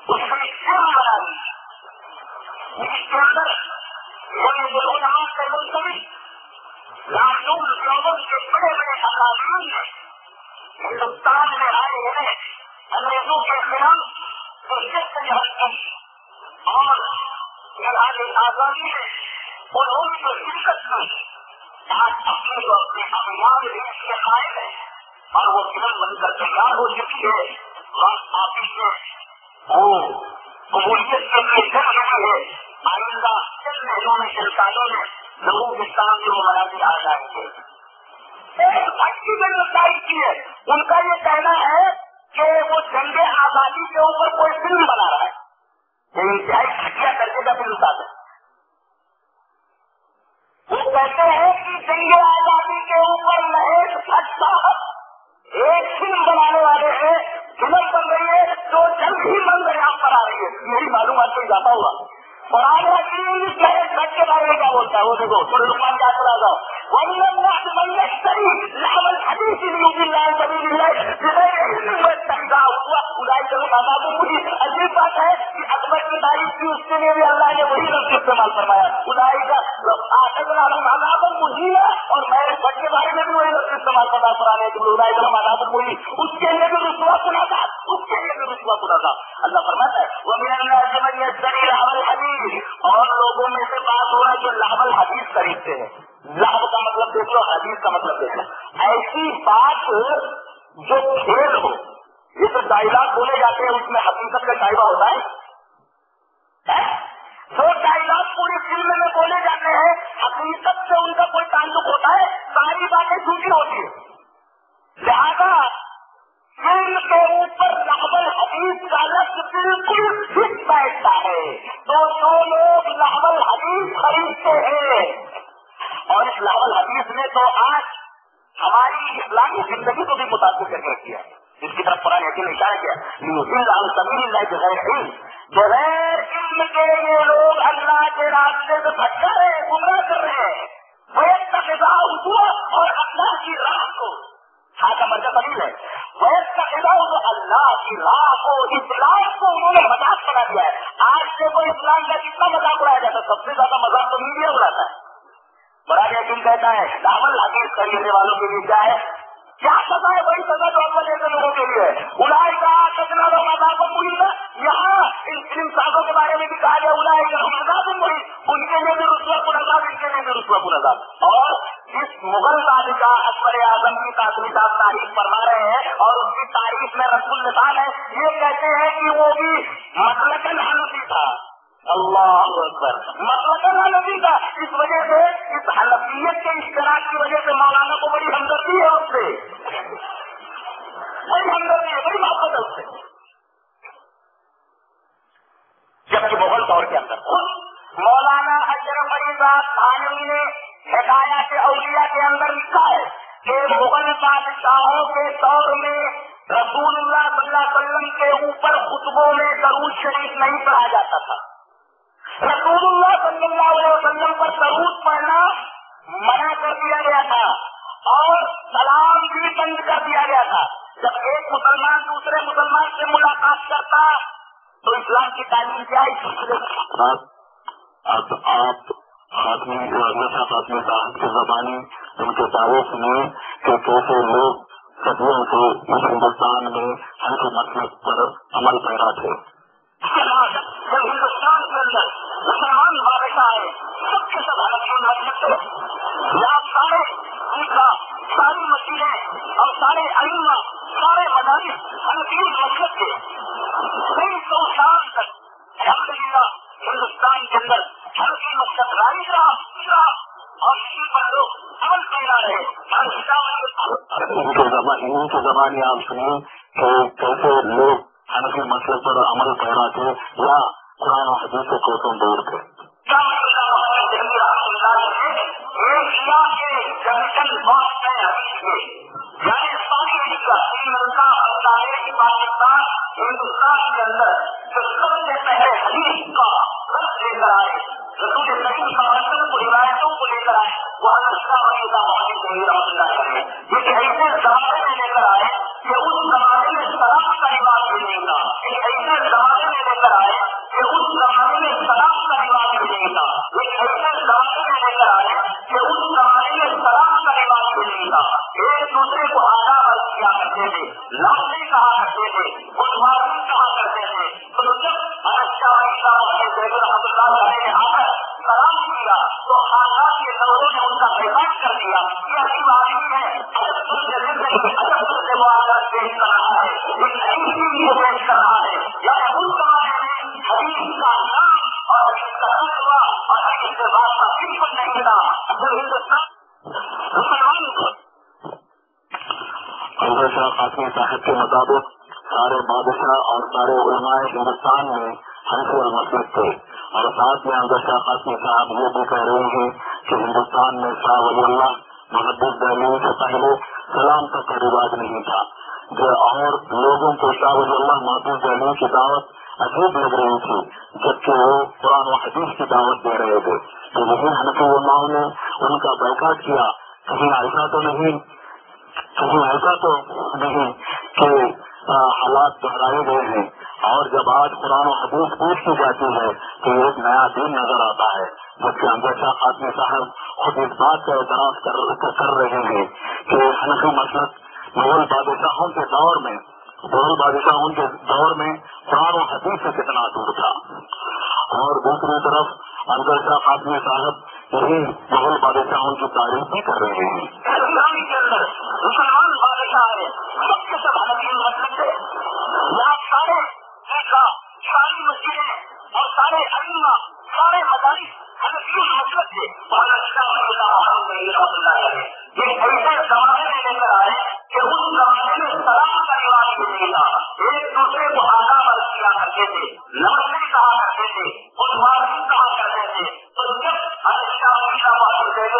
اس نے ایک فلم بنا دی۔ جس کے اندر وہ علماء کے ملتوی لاکھوں لوگوں کے بڑے بڑے اکاڈمی ہندوستان میں آئے ہیں۔ انگریزوں کے خلاف شرکت جہاز کی یعنی اور جہاز آزادی میں انہوں نے جو شرکت کی آج اپنے کو اپنے ابھیان دیش کے قائم ہے اور وہ فلم بن کر تیار ہو چکی ہے۔ باکس آفس میں وہ قبولیت کے لیے چل رہی ہے آئندہ چند مہینوں میں، چند سالوں میں لوگوں کے سامنے وہ مرادی آ جائیں گے بھٹی میں نتائج کی ہے۔ ان کا یہ کہنا ہے کہ وہ جنگ آزادی کے اوپر کوئی فلم بنا رہا ہے وہ انتہائی گھٹیا درجے کا فلم ساز ہے۔ وہ کہتے ہیں کہ جنگ آزادی کے اوپر مہیش سچتا ایک فلم بنانے والے ہیں فلم بن رہی ہے جو جلد ہی بند یہاں پر آ رہی ہے یہی معلومات کو جاتا ہوا قرآن حدیث میں سچ کے بارے میں کیا بولتا ہے وہ دیکھو تو لکمان کیا چلا جاؤ ومن الناس من يشتري لحم الحديث ليضل الله سبيل الله بغير علم. واتخذها هو اولئك لهم عذاب مهين. عجیب بات ہے کہ اکبر کی تعریف کی، اس کے لیے بھی اللہ نے وہی لفظ استعمال فرمایا۔ اولئک اعتدنا لهم عذاب مهين اور میں سچ کے بارے میں بھی وہی لفظ استعمال کرنا قرآن کہ اولئک لهم عذاب مهين۔ اس کے لیے بھی رسوا کن عذاب اس کے لیے بھی رسوا کن عذاب اللہ فرماتا ہے ومن الناس من يشتري لحم الحديث اور لوگوں میں سے بات ہو رہا الحدیث خریدتے ہیں۔ لحب کا مطلب دیکھ لو، حدیث کا مطلب دیکھ لو۔ ایسی بات جو کھیل ہو، یہ جو ڈائلاگ بولے جاتے ہیں، اس میں حقیقت کا شائبہ ہوتا ہے۔ جو ڈائلاگ پوری فلم میں بولے جاتے ہیں، حقیقت سے ان کا کوئی تعلق ہوتا ہے، ساری باتیں جھوٹی ہوتی ہیں۔ لہذا فلم کے حدیث کا لفظ بالکل فٹ بیٹھتا ہے۔ تو جو لوگ لحبل حدیث خریدتے ہیں۔ اور اس لاول حدیث نے تو آج ہماری اسلامی زندگی کو بھی متاثر کر کے رکھی ہے اس کی طرف پرانے یقین اشارہ کیا سبھی بغیر علم۔ بغیر علم کے یہ لوگ اللہ کے راستے سے بھٹکا رہے، گمراہ کر رہے ہیں۔ وہ تقدا ہوا اور اللہ کی راہ کو۔ ہاں کا مرکز قبیل ہے۔ اللہ کی راہ کو اسلام کو انہوں نے مذاق بنا دیا ہے۔ آج سے وہ اسلام کا کتنا مذاق اڑایا جاتا ہے۔ سب سے زیادہ مذاق تو میڈیا اڑاتا ہے۔ بڑا یقین کہتا ہے دامن حدیث خریدنے والوں کے لیے کیا ہے؟ کیا سزا ہے؟ وہی سزا جو اپنے ایسے لوگوں کے لیے۔ اڑائی کا کتنا لوگ آزاد پوری تھا یہاں ان فلم سازوں کے بارے میں بھی کہا گیا اڑائی کا ہم آزاد ان کے لیے بھی رسوا کو آزاد ان کے لیے بھی رسوا کو آزاد اور اس مغل بادشاہ اکبر اعظم کی تعصب آپ تعریف فرما رہے ہیں اور اس کی تعریف میں رسول نسان ہے۔ یہ کہتے ہیں کہ وہ بھی مسلک حنفی تھا۔ اللہ اکبر۔ مطلب نبی کا اس وجہ سے، اس حلفیت کے اشتراک کی وجہ سے مولانا کو بڑی ہمدردی ہے اس سے۔ بڑی ہمدردی ہے، بڑی محبت ہے اس سے۔ جبکہ مغل دور کے اندر خود مولانا اشرف علی صاحب تھانوی نے ہدایا کے اولیا کے اندر لکھا ہے کہ مغل بادشاہوں کے دور میں رسول اللہ صلی اللہ علیہ وسلم کے اوپر خطبوں میں درود شریف نہیں پڑھا جاتا تھا۔ رسول اللہ صلی اللہ علیہ وسلم پر درود پڑھنا منع کر دیا گیا تھا اور سلام بھی بند کر دیا گیا تھا۔ جب ایک مسلمان دوسرے مسلمان سے ملاقات کرتا تو اسلام کی تعلیم کیا؟ اب آپ خاتمے خاتمے صاحب کی زبانی ان کے دعوے سنے کہ کیسے لوگ صدیوں سے اس ہندوستان میں ہر کے مطلب پر عمل پیرا تھے۔ جب ہندوستان کے اندر مسلمان بادشاہ سب کے سب حلقی ساری مسیحیں اور سارے علما سارے مدارس حلقی کے۔ کئی سو سال تک الحمد للہ ہندوستان کے اندر حلقی مقصد رائج رہا اور اسی پر لوگ عمل پیدا رہے ان کے زبانی آپ سنیں کہ کیسے لوگ حنفی مسئلے پر عمل کر رہا تھے یا قرآن و حدیث سے کوسوں دور تھے پاکستان ہندوستان کے اندر جو سب سے پہلے حدیث کا رقص لے کر آئے رسول نبی کا مطلب کو روایتوں کو لے کر آئے وہ یہ ایسے زمانے میں لے کر آئے کہ اس زمانے میں سلام کا رواج بھی نہیں تھا ایک ایسے زمانے میں لے کر آئے کہ اس زمانے میں سلام کا رواج بھی نہیں تھا ایک ایسے زمانے میں لے کر آئے کہ اس زمانے میں سلام کا رواج بھی نہیں تھا ایک دوسرے کو آدھا عرض کیا کرتے تھے لفظی کہا کرتے تھے بدھواری کہا کرتے تھے تو جب صاحب کے مطابق سارے بادشاہ اور سارے علماء ہندوستان میں حنفی المسد تھے۔ اور ساتھ میں حضرت شاہ قاسم صاحب یہ بھی کہہ رہے ہیں کہ ہندوستان میں شاہ ولی اللہ محدود دہلی سے پہلے سلام تک کا رواج نہیں تھا۔ جو اور لوگوں کو شاہ ولی اللہ محدود دہلی کی دعوت عجیب لگ رہی تھی، جبکہ وہ قرآن و حدیث کی دعوت دے رہے تھے۔ تو وہی حنفی اللہ نے ان کا بیکاٹ کیا۔ کہیں ایسا تو نہیں، کہیں ایسا تو نہیں کہ حالات دہرائے گئے ہیں۔ اور جب آج قرآن و حدیث پیش کی جاتی ہے تو ایک نیا دن نظر آتا ہے جبکہ امبیڈا خاتمے صاحب خود اس بات کا اعتراض کر رہے ہیں کہ حنفی مسلک مغل بادشاہوں کے دور میں، مغل بادشاہوں کے دور میں قرآن و حدیث سے کتنا دور تھا۔ اور دوسری طرف امبیڈا خاتمے صاحب یہی مغل بادشاہوں کی تعریف بھی کر رہے ہیں۔ مسلمان بادشاہ ہے سب کے سب حنفی مسلک سے یہاں سارے اچھا، ساری مسجدیں اور سارے علما سارے مدارس حنفی مسلک یہ ایسے زمانے میں لے کر آئے کہ اس زمانے میں سلام کا رواج بھی نہیں تھا۔ ایک دوسرے کو آگاہ کیا کرتے تھے؟ نمستے کہا کرتے تھے اور معلوم کہا کرتے تھے۔ تو جب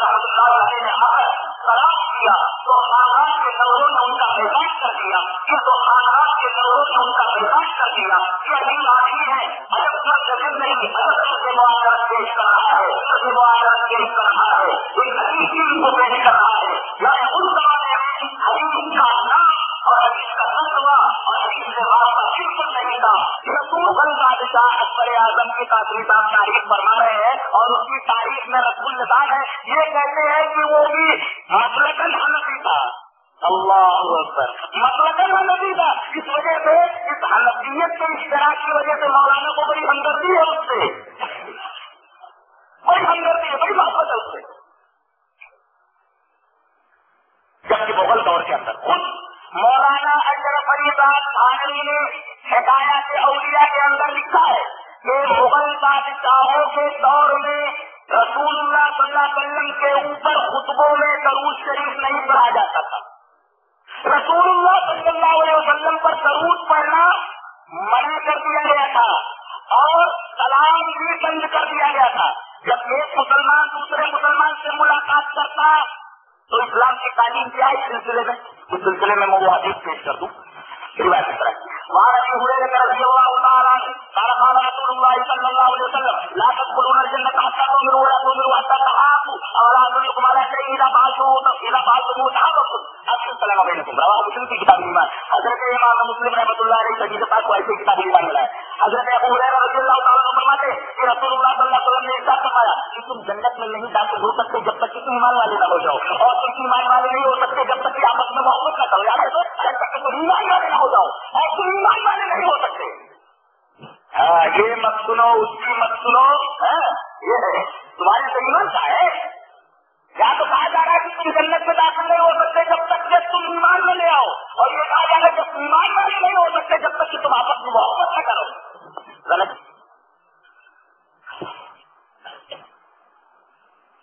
اللہ علیہ نے آ کر سلام کیا، تو حالات کے دوروں نے ان کا احساس کر دیا، یا تو حالات کے دوروں نے ان کا احساس کر دیا، یہ ابھی آدمی ہے الگ کا جگہ نہیں الگ الگ سے معاشرت پیش کر رہا ہے سے معاشرت پیش کر رہا ہے، ایک حقیقی کو پیش کر رہا ہے یا ان کا حقیقی کا نام اور حدیث کا تجربہ اور حدیث سے واسطہ بالکل نہیں تھا۔ رسول اللہ بادشاہ اکبر اعظم کی تعریف آپ تاریخ فرما رہے ہیں اور اس کی تاریخ میں رسول نظام ہے۔ یہ کہتے ہیں کہ وہ بھی مسلکن حنفی تھا۔ اللہ اکبر۔ مسلکن حنفی تھا۔ اس وجہ سے، اس حنفیت کے اشتراک کی وجہ سے مولانا کو بڑی ہمدردی ہے اس سے۔ بڑی ہمدردی ہے، بڑی محبت ہے اس سے۔ جبکہ مغل دور کے اندر خود مولانا اشرف علی صاحب تھانوی نے حکایات اولیاء کے اندر لکھا ہے کہ مغل بادشاہوں کے دور میں رسول اللہ صلی اللہ علیہ وسلم کے اوپر خطبوں میں درود شریف نہیں پڑھا جاتا تھا۔ رسول اللہ صلی اللہ علیہ وسلم پر درود پڑھنا منع کر دیا گیا تھا اور سلام بھی بند کر دیا گیا تھا۔ جب ایک مسلمان دوسرے مسلمان سے ملاقات کرتا تو اسلام کی تعلیم کیا ہے؟ اس سلسلے میں اس سلسلے میں میں وہ حدیث پیش کر دوں۔ روایت کی طرح۔ وہاں رضی اللہ تعالیٰ قال قال رسول الله صلى الله عليه وسلم، لا تدخلون حتى تؤمنوا ولا تؤمنوا حتى تحابوا على شيء تحاببتم السلام بينكم رواه مسلم في كتاب حضرت امام مسلم رحمۃ اللہ علیہ سجید پاک کو ایسے کتاب ملا ہے حضرت ابو ہریرہ رضی اللہ عنہ فرماتے ہیں کہ رسول اللہ صلی اللہ علیہ وسلم نے ارشاد فرمایا، کہ تم جنت میں نہیں داخل ہو سکتے جب تک کہ تم ایمان والے نہ ہو جاؤ، اور تم ایمان والے نہیں ہو سکتے جب تک کہ آپس میں محبت نہ کرو، یاد ہے جب تک کہ تم ایمان والے نہ ہو جاؤ، اور تم ایمان والے نہیں ہو سکتے۔ ہاں یہ مت سنو، اس کی مت سنو ہاں، یہ ہے۔ تمہاری سنگن کا ہے۔ یا تو کہا جا رہا ہے کہ تم جنت میں داخل نہیں ہو سکتے جب تک کہ تم ایمان میں لے آؤ؟ اور یہ کہا جا رہا ہے کہ تم ایمان والے نہیں ہو سکتے جب تک کہ تم آپس میں محبت نہ کرو۔ غلط۔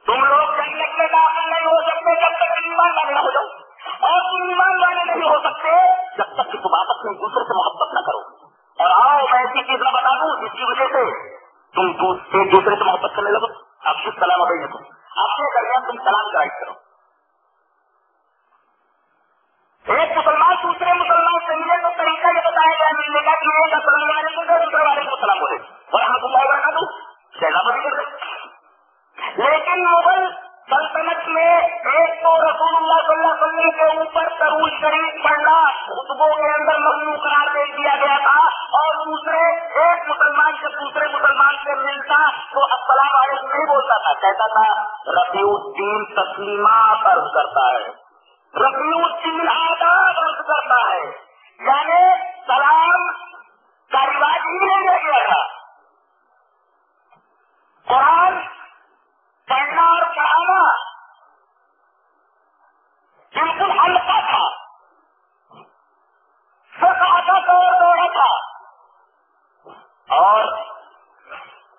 تم لوگ جنت میں داخل نہیں ہو سکتے جب تک ایمان والے نہ ہو جاؤ۔ اور تم ایمان والے نہیں ہو سکتے جب تک کہ تم آپس میں دوسرے سے محبت نہ کرو۔ اور آؤ، میں ایسی چیز نہ بتا دوں جس کی وجہ سے تم ایک دوسرے سے محبت کرنے لگو۔ اب کس سلام ہو تم اپنے درمیان تم سلام گائڈ کرو۔ ایک مسلمان دوسرے مسلمان سے ملے تو طریقہ یہ بتایا گیا، ملنے کا کہ ایک السلام علیکم دوسرے والے کو سلام بولے۔ اور ہم اللہ بنا دوں شہزاد لیکن مغل سلطنت میں ایک تو رسول اللہ صلی اللہ علیہ وسلم کے اوپر تروج شریف پڑھنا خطبوں کے اندر ممنوع قرار دے دیا گیا تھا اور دوسرے ایک مسلمان جب دوسرے مسلمان سے ملتا تو السلام علیکم نہیں بولتا تھا، کہتا تھا رفیع الدین تسلیمات عرض کرتا ہے۔ رفیع الدین آداب عرض کرتا ہے۔ یعنی سلام کا رواج ہی نہیں رہ گیا تھا۔ قرآن پڑھنا اور پڑھانا بالکل ہلکا تھا۔ آتا تو دوڑا تھا۔ اور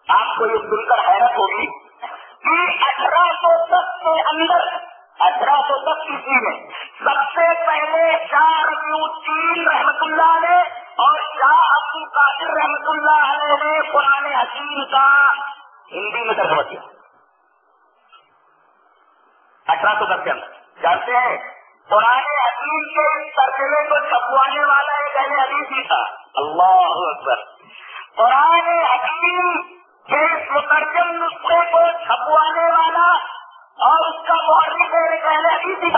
آپ کو یہ سن کر حیرت ہوگی کہ اٹھارہ سو دس کے اندر، اٹھارہ سو دس عیسوی میں سب سے پہلے شاہ ربیع الدین رحمت اللہ علیہ اور شاہ عبد القادر رحمت اللہ علیہ نے قرآن حکیم کا ہندی میں ترجمہ کیا۔ اٹھارہ سو دس کے اندر۔ جانتے ہیں؟ پرانے حکیم کے ترجمے کو چھپوانے والا ایک اہل حدیث ہی تھا۔ اللہ اکبر۔ قرآن حکیم کے مترجم نسخے کو چھپوانے والا اور اس کا محرک میرے کہنے ابھی تھی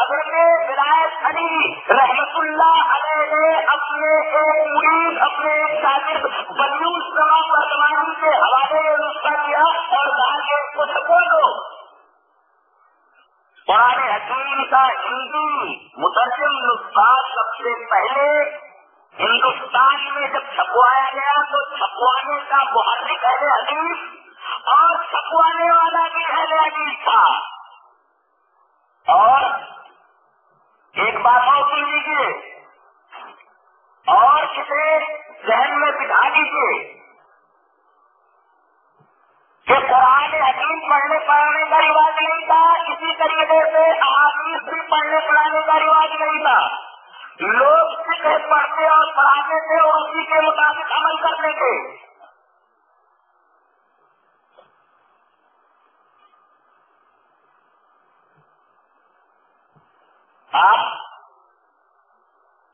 حضرت ولایت علی رحمت اللہ علیہ نے اپنے ایک مرید، اپنے ایک شاگرد بلیوس تمام ورتمان کے حوالے نسخہ کیا اور کہا کہ اس کو چھپو دو۔ قرآن حکیم کا ہندی مترجم نسخہ سب سے پہلے ہندوستان میں جب چھپوایا گیا تو چھپوانے کا محرک اہل حدیث اور چھپوانے والا بھی اہل حدیث تھا۔ اور ایک بات اور سن لیجیے اور اسے ذہن میں بٹھا دیجیے کہ قرآن حکیم پڑھنے پڑھانے کا رواج نہیں تھا، اسی طریقے سے احادیث بھی پڑھنے پڑھانے کا رواج نہیں تھا۔ لوگ فکر پڑھتے اور پڑھاتے تھے اور اسی کے مطابق عمل کرتے تھے۔ آپ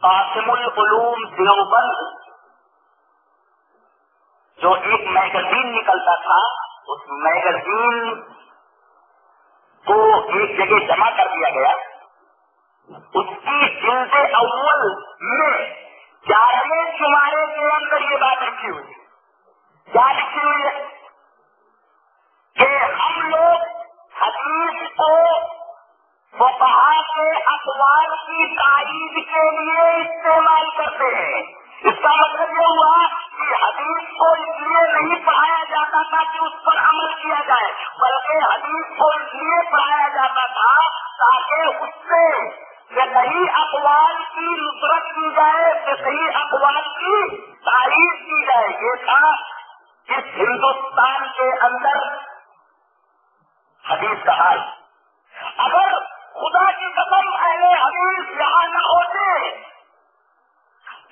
قاسم العلوم دیوبند، جو ایک میگزین نکلتا تھا اس میگزین کو ایک جگہ جمع کر دیا گیا۔ اس کی جلد اول میں گیارہویں شمارے کے اندر یہ بات لکھی ہوئی کیا لکھی ہوئی ہے کہ ہم لوگ حدیث کو فقہا کے اخبار کی تائید کے لیے استعمال کرتے ہیں۔ اس کا مطلب یہ ہوا حدیث کو اس لیے نہیں پڑھایا جاتا تھا کہ اس پر عمل کیا جائے، بلکہ حدیث کو اس لیے پڑھایا جاتا تھا تاکہ اس سے صحیح اخبار کی نصرت کی جائے صحیح اخبار کی تعریف کی جائے۔ یہ تھا اس ہندوستان کے اندر حدیث کا حال۔ اگر خدا کی قسم اہل حدیث یہاں نہ ہوتے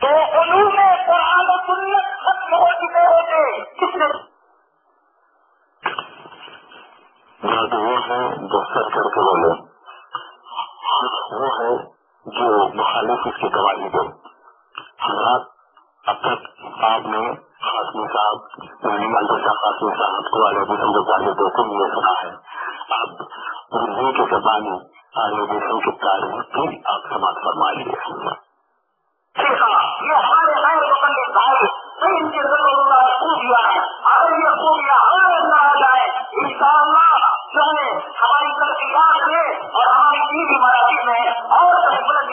تو علوم قرآن و سنت ختم ہو چکے ہوتے۔ کس وہ ہے جو سر کے بولے وہ ہے جو مخالف اس کی گواہی دے حضرات اب تک آپ نے خاصمی صاحب یعنی البشا خاصمی صاحب کو علیہ قسم کے دو کو یہ سنا ہے۔ اب اردو کے زبانی علیہ کی بھی آپ سماعت فرما لیے یہ ہمارے غیر مقدس بھائی ان اگر یہ ہمارے اندر آ جائے ان شاء اللہ جو ہے ہماری ترقیات میں اور ہماری دینی میں اور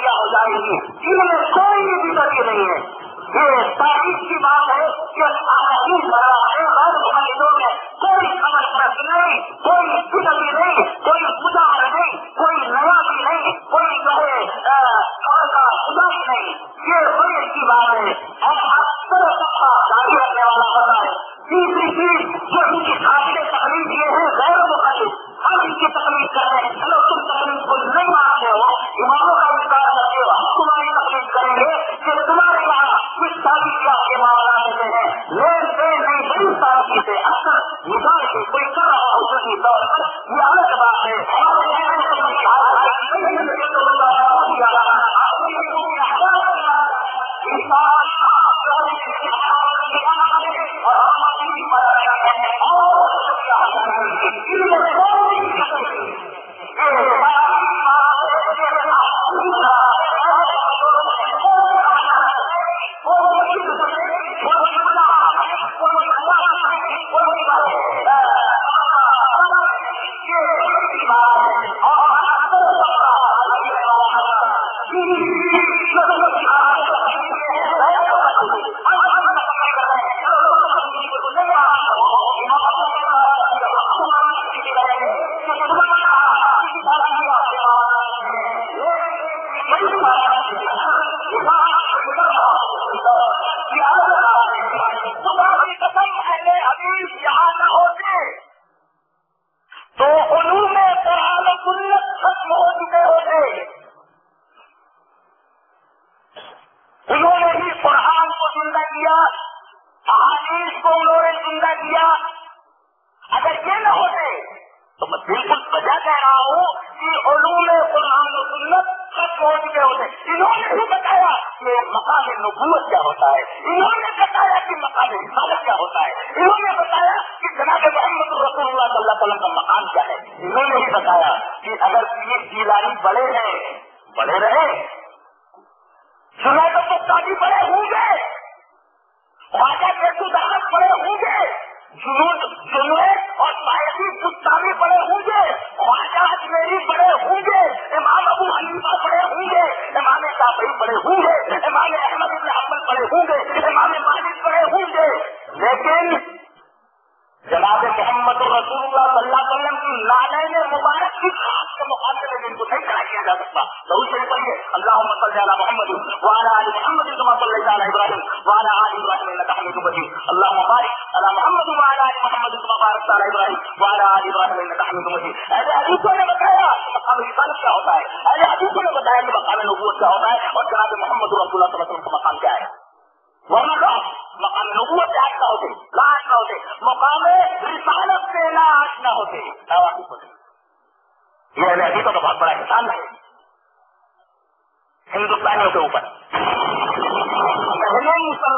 ہو جائے گی۔ ان میں کوئی بھی نہیں ہے۔ یہ تاریخ کی بات ہے کہ ہے۔ غیر میں کوئی خبر نہیں، کوئی بدی نہیں، کوئی گزار نہیں، کوئی نیا بھی نہیں، کوئی جو ہے خبر نہیں، یہ بڑی اچھی بات ہے۔ ہم اکثر سب جاری رکھنے والا ہوتا ہے۔ تیسری چیز جو ان کی خاطر تکلیف یہ ہے، غیر مخالف ہم ان کی تکلیف کر رہے ہیں۔ چلو تم تکلیف کو نہیں مانتے ہو ایمانوں کا انکار کرتے ہو، ہم تمہاری تکلیف کریں گے کہ تمہارے یہاں کچھ شادی بیاہ کے معاملہ ہوتے ہیں۔ لین دین نہیں، بڑی سادگی سے اکثر نکال کے کوئی کر رہا ہو اسی طور پر۔ یہ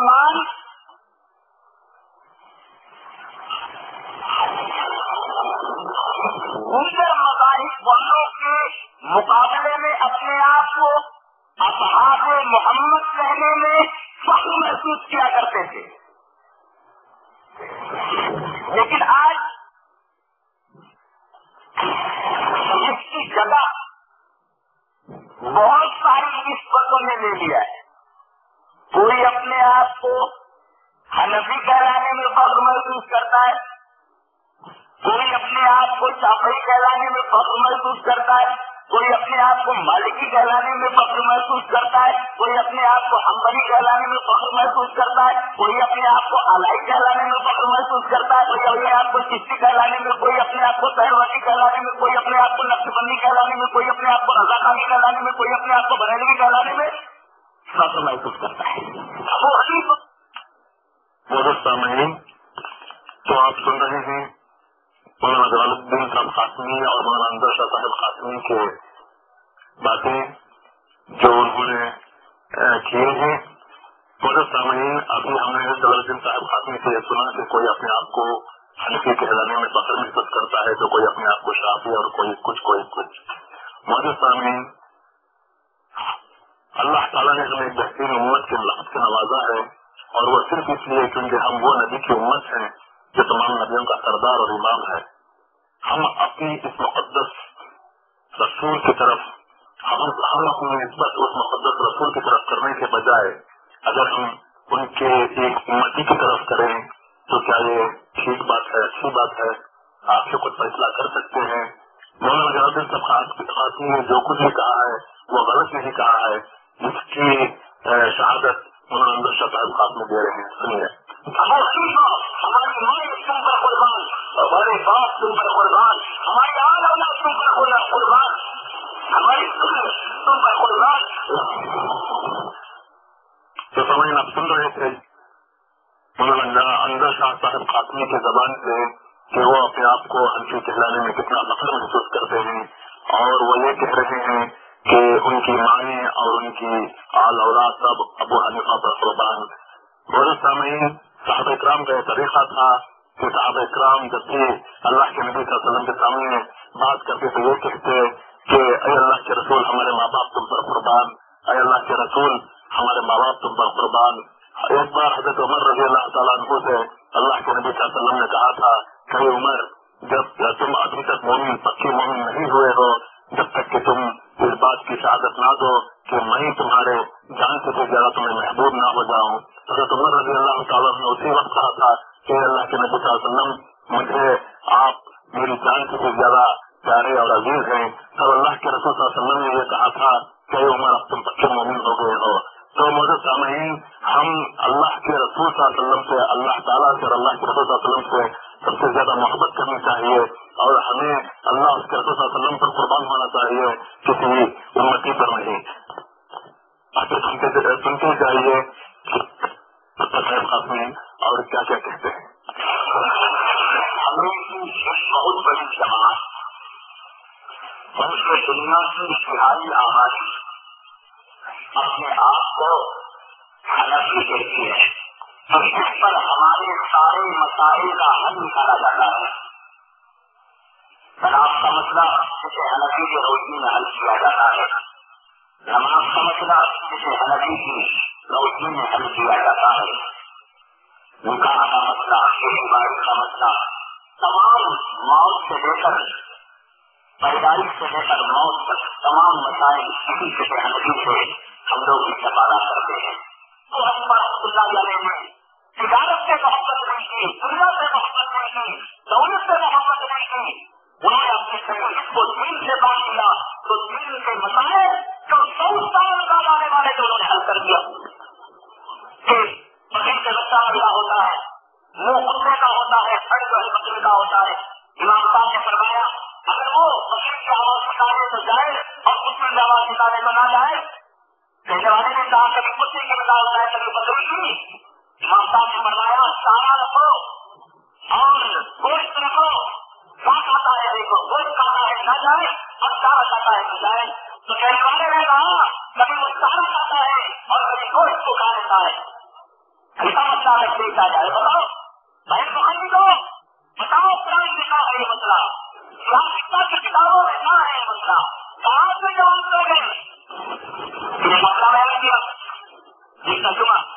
مسلمان دیگر مذاہب والوں کے مقابلے میں اپنے آپ کو اصحاب محمد کہنے میں فخر محسوس کیا کرتے تھے۔ لیکن آج اس کی جگہ بہت ساری نسبتوں نے لے لیا ہے۔ کوئی اپنے آپ کو حنفی کہلانے میں فخر محسوس کرتا ہے کوئی اپنے آپ کو چاپڑی کہلانے میں فخر محسوس کرتا ہے کوئی اپنے آپ کو مالکی کہلانے میں فخر محسوس کرتا ہے کوئی اپنے آپ کو ہمبری کہلانے میں فخر محسوس کرتا ہے کوئی اپنے آپ کو الائی کہلانے میں فخر محسوس کرتا ہے کوئی اپنے آپ کو چشتی کہلانے میں کوئی اپنے آپ کو سہروتی کہلانے میں کوئی اپنے آپ کو نقش بندی کہلانے میں کوئی اپنے آپ کو رضا کہلانے میں کوئی اپنے آپ کو بریلوی کہلانے میں فخر محسوس کرتا ہے وہ سامعین تو آپ سن رہے ہیں۔ مولانا جلال الدین صاحب قاسمی اور مولانا اندر شاہ صاحب قاسمی کے باتیں جو انہوں نے کیے ہیں۔ محدود سامعین ابھی ہم نے جلال الدین صاحب قاسمی سے یہ سنا کہ کوئی اپنے آپ کو حنفی کہلانے میں فخر محسوس کرتا ہے، تو کوئی اپنے آپ کو شافی اور کوئی کچھ کوئی کچھ۔ محدود سامعین اللہ تعالیٰ نے ہمیں بہترین امت کے لفظ سے نوازا ہے، اور وہ صرف اس لیے کیونکہ ہم وہ نبی کی امت ہیں جو تمام نبیوں کا سردار اور امام ہے۔ ہم اپنی اس مقدس رسول کی طرف، ہم اپنی نسبت اس مقدس رسول کی طرف کرنے کے بجائے اگر ہم ان کے ایک امتی کی طرف کریں تو کیا یہ ٹھیک بات ہے، اچھی بات ہے؟ آپ سے کچھ فیصلہ کر سکتے ہیں۔ مولانا جلال صاحب نے جو کچھ بھی کہا ہے، وہ غلط نہیں کہا ہے۔ جس کی شہادت مولانا اندر شاہ صاحب میں دے رہے ہیں، سنیے۔ ہماری ماں تم پر قربان، ہمارے باپ تم پر قربان ہماری آل اولاد تم پر قربان، ہماری تم پر قربان۔ تو سمجھ آپ سن رہے تھے۔ مولانا اندر شاہ صاحب خاتمی کے زبان سے کہ وہ اپنے آپ کو ہنسی کہلانے میں کتنا فخر محسوس کرتے ہیں اور وہ یہ کہہ رہے ہیں کہ ان کی مائیں اور ان کی آل اولاد سب ابو حنیفہ پر قربان۔ بہت سامعین صاحب اکرام کا یہ طریقہ تھا کہ صاحب اکرام جب بھی اللہ کے نبی صلی اللہ علیہ وسلم کے سامنے بات کرتے تو یہ کہتے کہ اے اللہ کے رسول ہمارے ماں باپ تم پر قربان، اے اللہ کے رسول ہمارے ماں باپ تم پر قربان۔ ایک بار حضرت عمر رضی اللہ تعالیٰ عنہ سے اللہ کے نبی صلی اللہ علیہ وسلم نے کہا تھا کہ عمر، جب تم ابھی تک مومن، پکی مومن نہیں ہوئے ہو، جب تک کہ تم اس بات کی شہادت نہ دو کہ میں تمہارے جان سے زیادہ تمہیں محبوب نہ ہو جاؤں۔ حضرت عمر رضی اللہ تعالیٰ نے اسی وقت کہا تھا کہ اللہ کے نبی صلی اللہ علیہ وسلم، مجھے آپ میری جان سے زیادہ پیارے اور عزیز ہیں۔ تب اللہ کے رسول صلی اللہ علیہ وسلم نے یہ کہا تھا کہ عمر، اب تم پکے مومن ہو گئے ہو۔ تو مدد سامعین، ہم اللہ کے رسول صلی اللہ علیہ وسلم سے، اللہ تعالیٰ سے اور اللہ کے رسول صلی اللہ علیہ وسلم سے سب سے زیادہ محبت کرنی چاہیے اور ہمیں اللہ اس کے رسول صلی اللہ علیہ وسلم پر قربان ہونا چاہیے، کسی امتی پر نہیں۔ سنتے چاہیے اور کیا کیا کہتے ہیں؟ ہمیں بہت بڑی جماعت، بلکہ دنیا کی سہاری آبادی، اپنے آپ کو حالانکہ دیتی ہے اس پر ہمارے سارے مسائل کا حل نکالا جاتا ہے۔ شراب کا مسئلہ اسے حلقی کی روشنی میں حل کیا جاتا ہے۔ نماز کا مسئلہ اسے حلقی کی روشنی میں حل کیا جاتا ہے۔ نکاح کا مسئلہ کھیتی باڑی کا مسئلہ، تمام موت سے لے کر پیدائش سے لے کر موت تک تمام مسائل اسی سے حلقی سے ہم لوگ استفادہ کرتے ہیں۔ تو ہم اللہ علیہ تجارت سے محبت نہیں تھی دنیا سے محبت نہیں تھی دولت سے محبت نہیں تھی انہوں نے اپنے شریر کو دین سے باندھ دیا تو دین کے مسائل جو سو سال بعد آنے والے تھے انہوں نے حل کر دیا۔ کہ مسیح سے بچہ اگلا ہوتا ہے، منہ کتے کا ہوتا ہے ہر جو ہے بکرے کا ہوتا ہے۔ امام صاحب نے فرمایا، اگر وہ مسیح کی آواز نکالے تو جائے اور کچھ میں آواز نکالے تو نہ جائے۔ کہنے والے نے کہا، کبھی کتے کی ہوتا ہے کبھی بکری کی امام صاحب نے فرمایا سایہ رکھو اور گوشت رکھو۔ ساتھ بتایا دیکھو، گوشت کا ساحل نہ جائے۔ اور سارا کا ساحل جائے۔ تو کہنے والے نے کہا، کبھی وہ سارا کھاتا ہے اور کبھی گوشت کو کھا لیتا ہے۔ ایسا مسئلہ ہے پیش آ جائے۔ بتاؤ بہن بہن کو بتاؤ، قرآن میں کیا ہے یہ مسئلہ؟ رابطہ کی کتابوں میں کیا ہے یہ مسئلہ؟ کہاں سے جواب دو گے؟ یہ مسئلہ ہے جی ترجمہ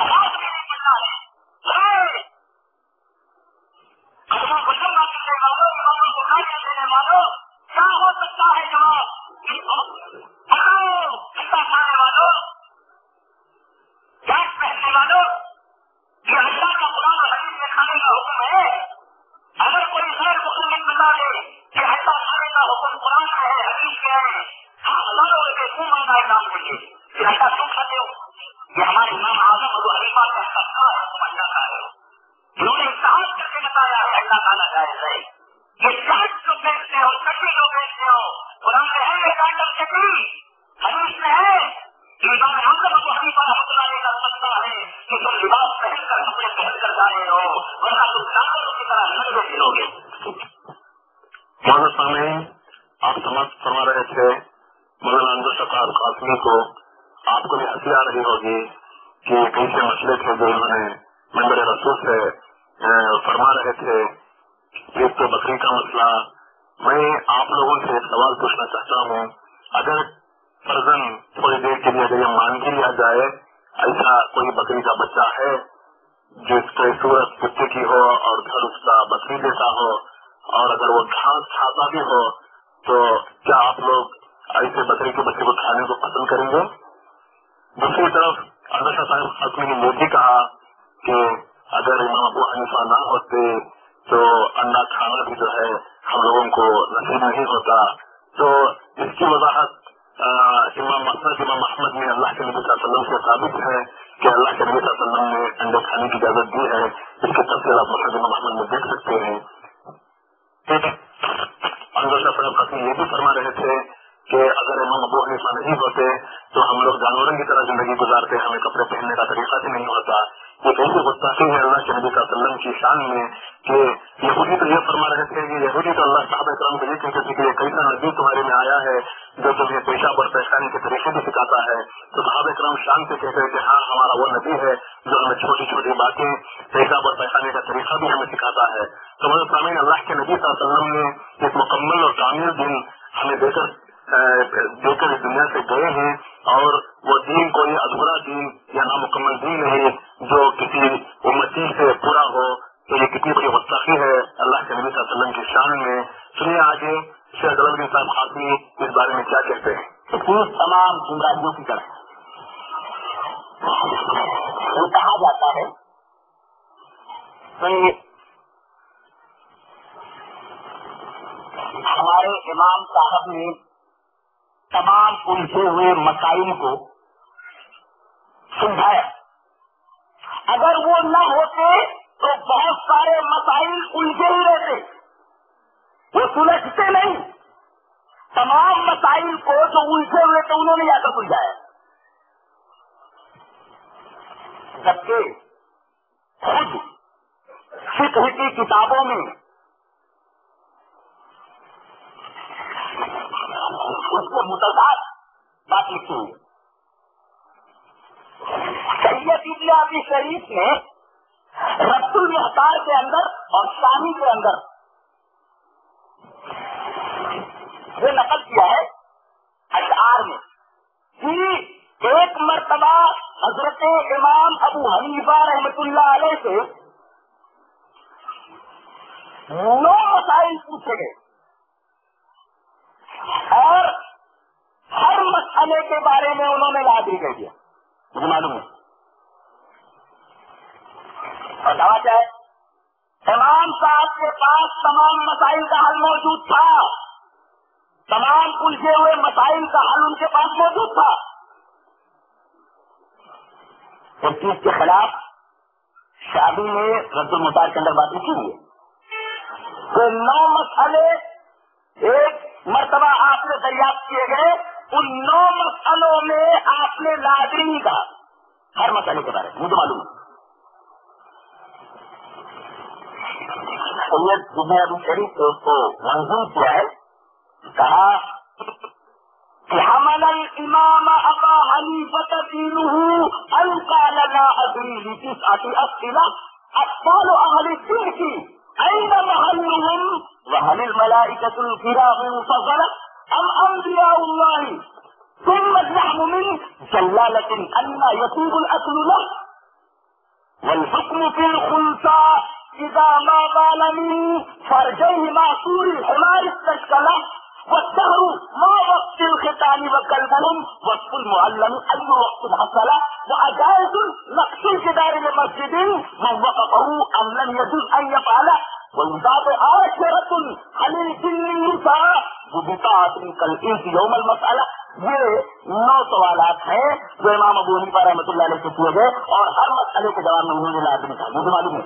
ہیں جو امام ابو حنیفہ رحمۃ اللہ علیہ سے پوچھے گئے اور ہر مسئلے کے جواب میں انہوں نے لازمی کہا مجھے معلوم ہے۔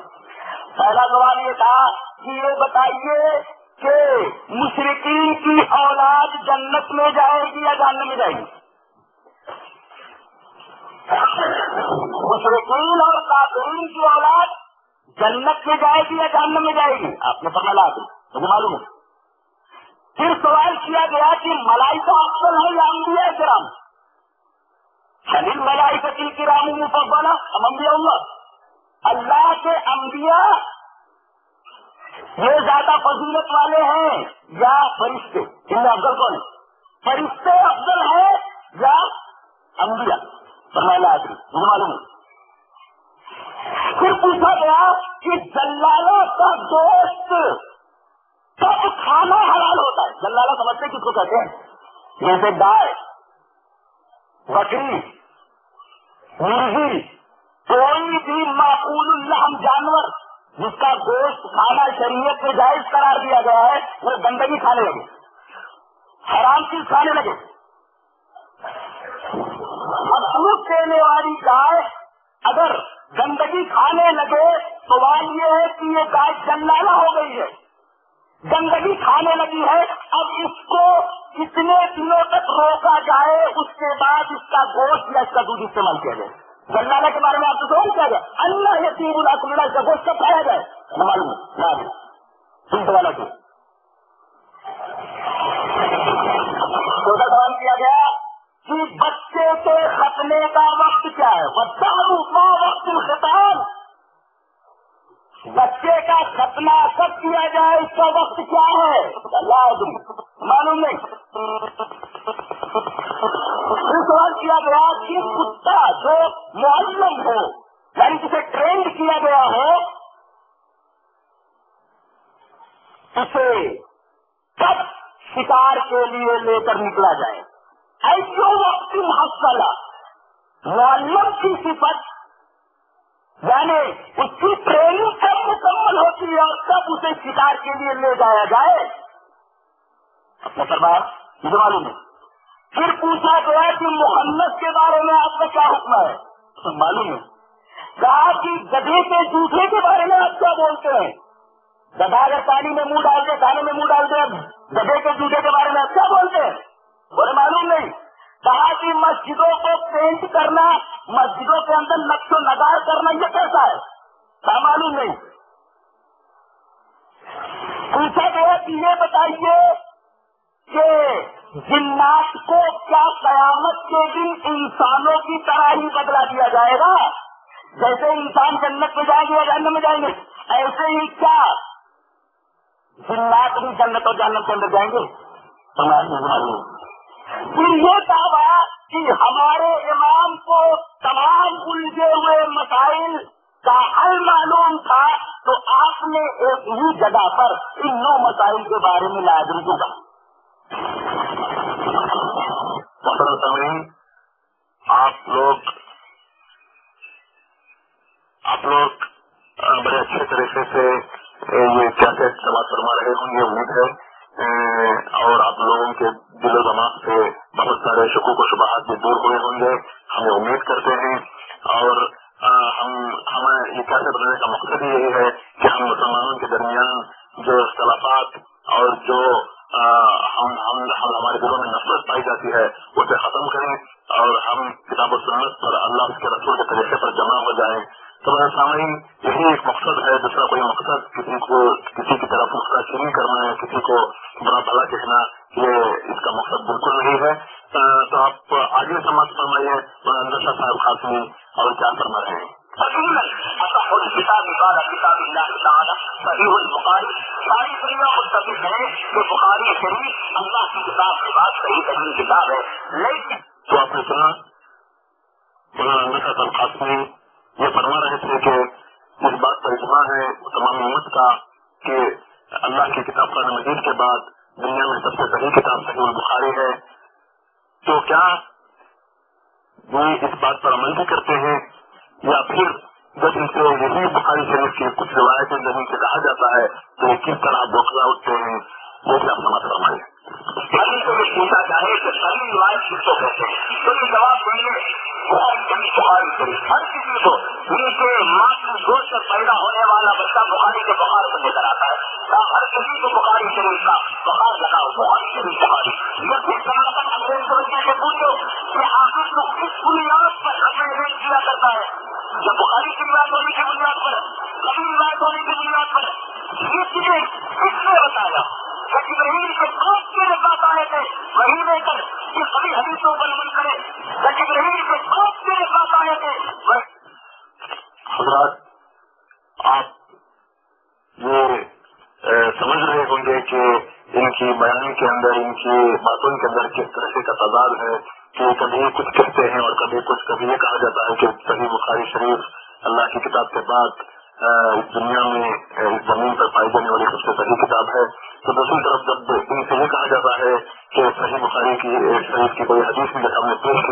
پہلا سوال یہ تھا کہ یہ بتائیے کہ مشرقین کی اولاد جنت میں جائے گی یا جہنم میں جائے گی؟ مشرقین اور کافرین کی اولاد جنت میں جائے گی یا جہنم میں جائے گی؟ آپ نے پتا لا دی مجھے معلوم ہے۔ پھر سوال کیا گیا کہ ملائکہ افضل ہے یا انبیاء کرام خلیل ملائکہ کی کرام مفضلہ ہم انبیاء اللہ اللہ کے انبیاء یہ زیادہ فضیلت والے ہیں یا فرشتے؟ ان میں افضل کون ہے؟ فرشتے افضل ہے یا انبیاء؟ فرمایا آدمی مجھے معلوم ہے۔ پھر پوچھا گیا کہ جلالہ کا دوست کب کھانا حلال ہوتا ہے؟ جلالہ سمجھتے کس کو کہتے ہیں؟ جیسے گائے بکری مرغی کوئی بھی معقول الحم جانور جس کا گوشت کھانا شریعت میں جائز قرار دیا گیا ہے، وہ گندگی کھانے لگے۔ حرام چیز کھانے لگے۔ اب دینے والی گائے اگر گندگی کھانے لگے تو سوال یہ ہے کہ یہ گائے جلالا ہو گئی ہے۔ گندگی کھانے لگی ہے، اب اس کو کتنے دنوں تک روکا جائے، اس کے بعد اس کا گوشت یا اس کا دودھ استعمال کیا جائے جلالا کے بارے میں آپ کو سوال کیا جائے اللہ یتیم اللہ اللہ اس کا گوشت کب کھایا جائے؟ نہ معلوم نہ سنت والا کو چھوٹا سوال کیا گیا کہ بچے کے ختنے کا وقت کیا ہے؟ بچہ ما وقت الختان بچے کا ختنہ کب کیا جائے اس کا وقت کیا ہے؟ اللہ معلوم نہیں۔ سوال کیا گیا کہ کتا جو معلم ہو یعنی جسے ٹرینڈ کیا گیا ہو، اسے کب شکار کے لیے لے کر نکلا جائے؟ ایسو وقت محصلہ، معلم کی صفت یعنی اس کی ٹریننگ کب مکمل ہوتی ہے اور کب اسے شکار کے لیے لے جایا جائے۔ اپنے سربار مجھے معلوم ہے۔ پھر پوچھا گیا کہ جی محمد کے بارے میں آپ کا کیا حکم ہے؟ معلوم ہے۔ کہا کہ گدھے کے جوٹے کے بارے میں آپ کیا بولتے ہیں؟ گدھا اگر پانی میں منہ ڈال دے کھانے میں منہ ڈال دے، گدھے کے جوتے کے بارے میں آپ کیا بولتے ہیں؟ بولے معلوم نہیں۔ کہا کہ مسجدوں کو پینٹ کرنا، مسجدوں کے اندر نقش و نگار کرنا، یہ کیسا ہے؟ معلوم نہیں۔ پوچھا گیا کہ یہ بتائیے کہ جنات کو کیا قیامت کے دن انسانوں کی طرح ہی بدلا دیا جائے گا؟ جیسے انسان جنت میں جائیں گے یا جہنم میں جائیں گے، ایسے ہی کیا جنات بھی جنت اور جہنم کے اندر جائیں گے؟ پھر یہ دعویٰ کہ ہمارے امام کو تمام الجھے ہوئے مسائل کا حل معلوم تھا، تو آپ نے ایک ہی جگہ پر ان نو مسائل کے بارے میں لازم ہوگا سمعین آپ لوگ آپ لوگ بڑے اچھے طریقے سے یہ کیا سماج فرما رہے ہوں گے امید ہے۔ اور آپ لوگوں کے دل و دماغ سے بہت سارے شکوک و شبہات بھی دور ہوئے ہوں گے۔ ہمیں امید کرتے ہیں اور ہم، ہمیں یہ کیسے بنانے کا مقصد یہی ہے کہ ہم مسلمانوں کے درمیان جو اختلافات اور جو ہم ہم ہمارے دلوں میں نفرت پائی جاتی ہے اسے ختم کریں اور ہم کتاب و سنت پر اللہ کے رسول کے طریقے پر جمع ہو جائیں۔ تو میرے سامنے یہی ایک مقصد ہے، دوسرا کوئی مقصد؟ کسی کو، کسی کی طرف اس کا چینی کرنا ہے، کسی کو برا بھلا کہنا یہ اس کا مقصد بالکل نہیں ہے۔ تو آپ آگے سماج فرمائیے اندر صاحب خاصی اور کیا فرما رہے ہیں؟ کتاب اللہ تعالیٰ صحیح البخاری۔ ساری دنیا متفق ہے کہ بخاری شریف اللہ کی کتاب کے بعد صحیح ترین کتاب ہے۔ لیکن تو آپ نے سنا مولانا صاحب خاصی یہ فرما رہے تھے کہ اس بات پر اجماع ہے تمام امت کا کہ اللہ کی کتاب قرآن مجید کے بعد دنیا میں سب سے بڑی کتاب صحیح بخاری ہے، تو کیا وہ اس بات پر عمل بھی کرتے ہیں؟ یا پھر جب ان سے یہی بخاری شریف کی کچھ روایتیں جب ان سے کہا جاتا ہے تو یہ کس طرح بوکھلا اٹھتے ہیں، وہ بھی آپ سمجھ مطلب فرمائیے ابھی کو یہ پوچھا جائے کہ سبھی روایت کس کو کہتے ہیں؟ تو یہ جواب دیں گے بخاری شریف ہر کسی کو ان کے ماں کی گوشت سے پیدا ہونے والا بچہ بخاری کے بخار کو لے کر آتا ہے۔ ہر کسی کو بخاری شریف کا بخار لگا بخاری شریف بخاری۔ جب بھی انگریز سے پوچھو کہ آخر کو کس بنیاد پر ہمیں کیا کرتا ہے۔ جب بخاری کی روایت ہونے کی بنیاد پر؟ کبھی روایت ہونے کی بنیاد پر؟ یہ چیزیں کس نے بتایا ابراہیم کے آپ کے بات آئے تھے وہی لے کر یہ سبھی حدیثوں پر عمل کرے ابراہیم کے آپ کے بات آئے تھے حضرات، آپ یہ سمجھ رہے ہوں گے کہ ان کی بیان کے اندر، ان کی باتوں کے اندر کس طرح کا تعداد ہے کہ کبھی کچھ کہتے ہیں اور کبھی کچھ کبھی یہ کہا جاتا ہے کہ صحیح بخاری شریف اللہ کی کتاب کے بعد دنیا میں کی کوئی حدیث بھی سامنے پیش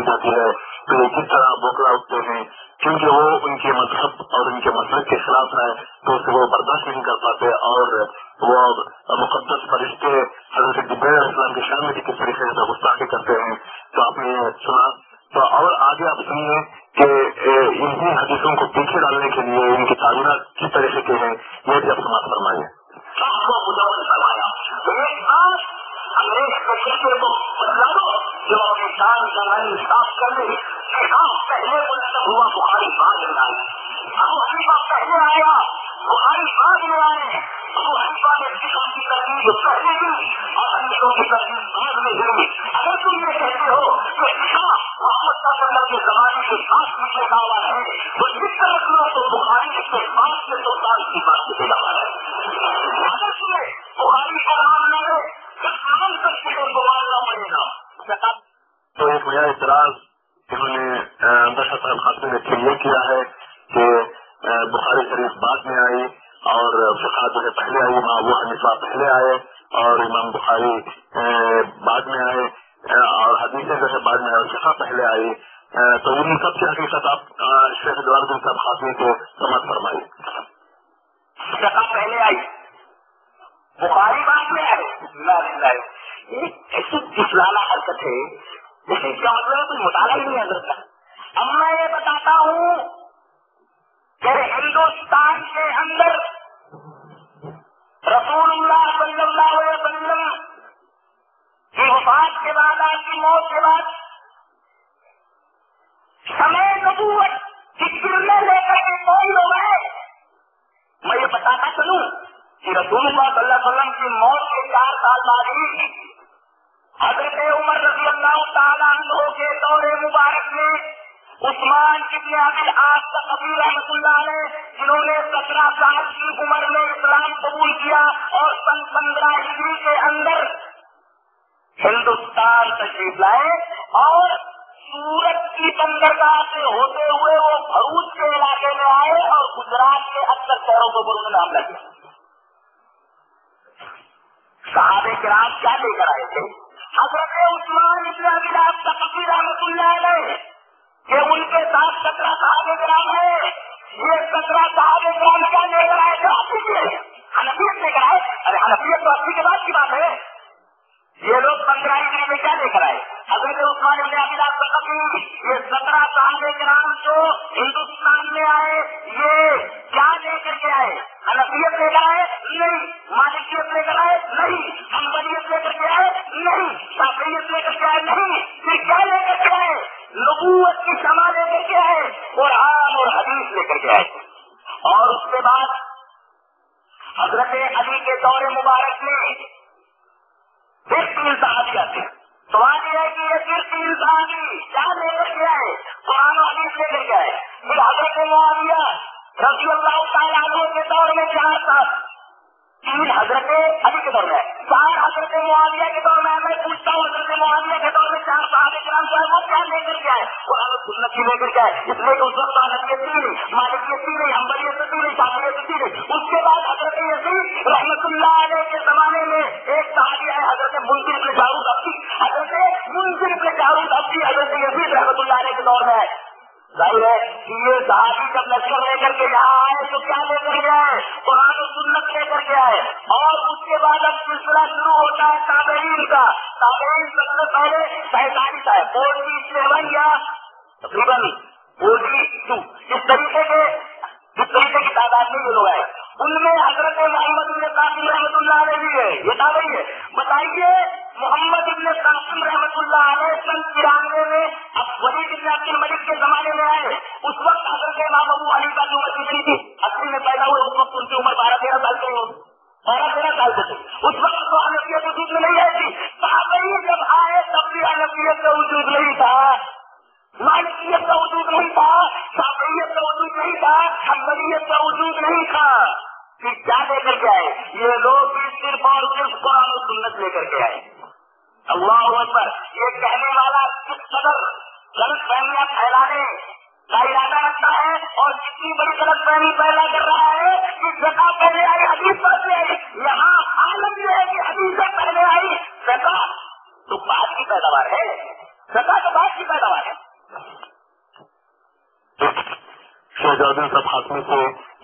حضرت سب خاتون کو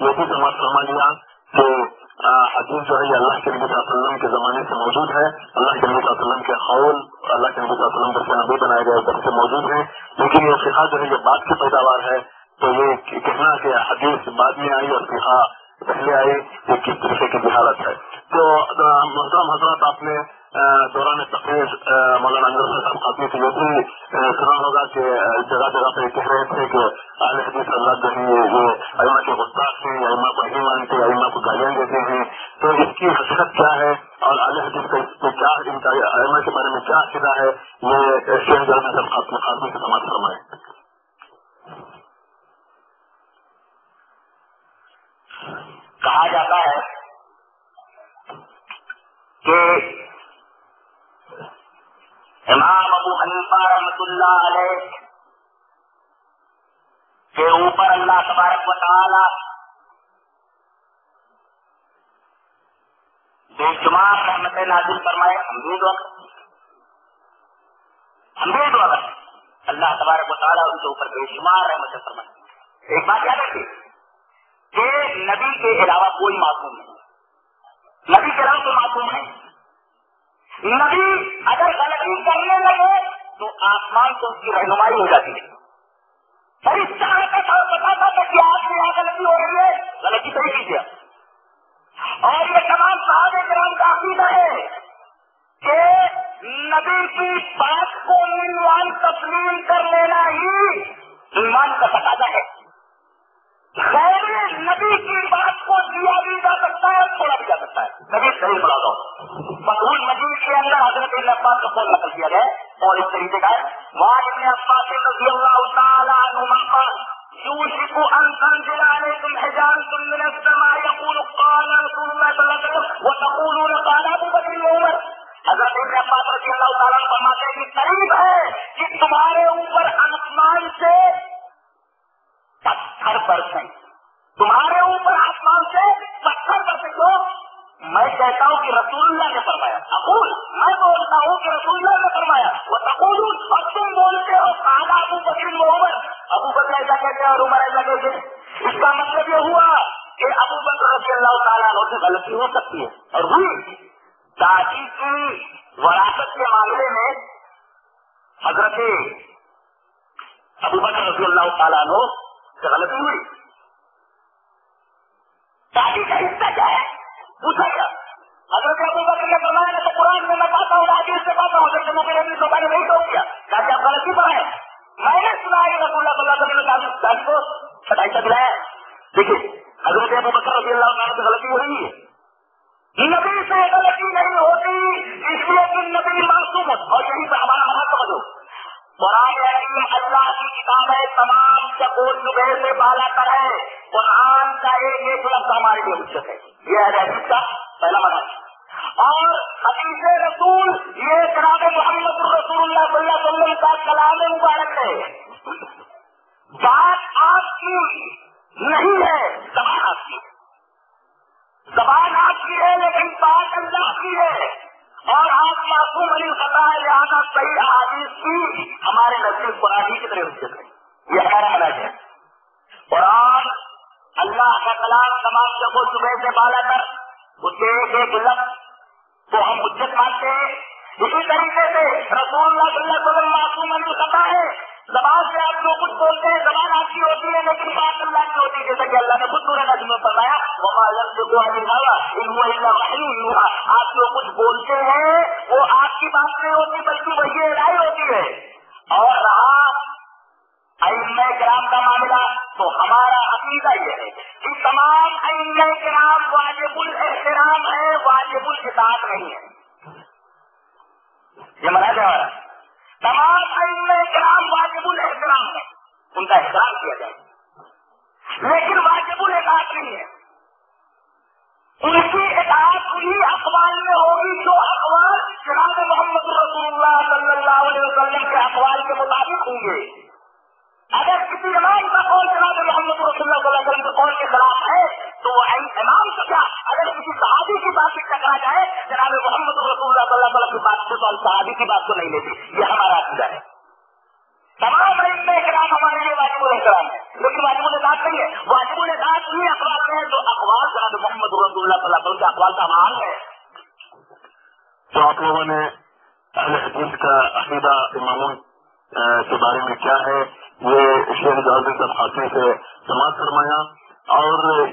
یہ بھی سماج فرما لیا کہ حدیث جو ہے یہ اللہ کے نبی صلی اللہ علیہ وسلم کے زمانے سے موجود ہے۔ اللہ کے نبی صلی اللہ علیہ وسلم کے قول، اللہ کے نبی صلی اللہ علیہ وسلم سے نبی بنائے گئے پر سے موجود ہے لیکن یہ فقہ جو ہے، یہ بات کی پیداوار ہے۔ تو یہ کہنا کہ حدیث بعد میں آئی اور فقہ پہلے آئی، یہ کس طریقے کی جہالت ہے؟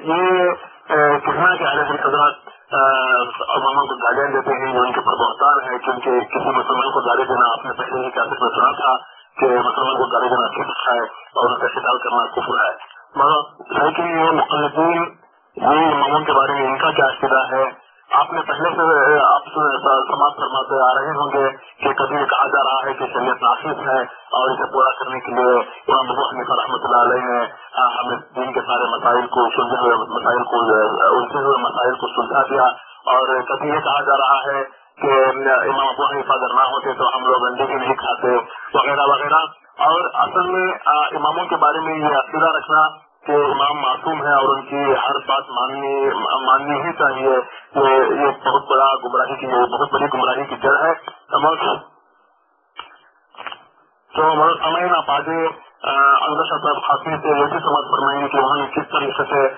یہ کہنا کہ اعلیٰ حضرات کو گالیاں دیتے ہیں، جو ان کے پر بہتار ہے، کیونکہ کسی مسلمان کو گالی دینا آپ نے پہلے ہی کافی میں سنا تھا کہ مسلمان کو گالی دینا کس ہے اور ان کا شکار کرنا کفر ہے۔ مگر یہ مقلدین یہ اماموں کے بارے میں ان کا کیا عقیدہ ہے؟ آپ نے پہلے سے، آپ سماج فرماتے آ رہے ہوں گے کہ کبھی کہا جا رہا ہے کہ شریعت ناقص ہے اور اسے پورا کرنے کے لیے امام ابو حنیفہ رحمۃ اللہ علیہ نے کو سلجھے ہوئے مسائل کو الجھے ہوئے مسائل کو سلجھا دیا اور کبھی یہ کہا جا رہا ہے کہ امام ابو حنیفہ اگر نہ ہوتے تو ہم لوگ انڈے بھی نہیں کھاتے، وغیرہ وغیرہ۔ اور اصل میں اماموں کے بارے میں یہ عقیدہ رکھنا کہ امام معصوم ہے اور ان کی ہر بات ماننی ماننی ہی چاہیے۔ یہ بہت بڑا گمراہی کی بہت بڑی طریقے سے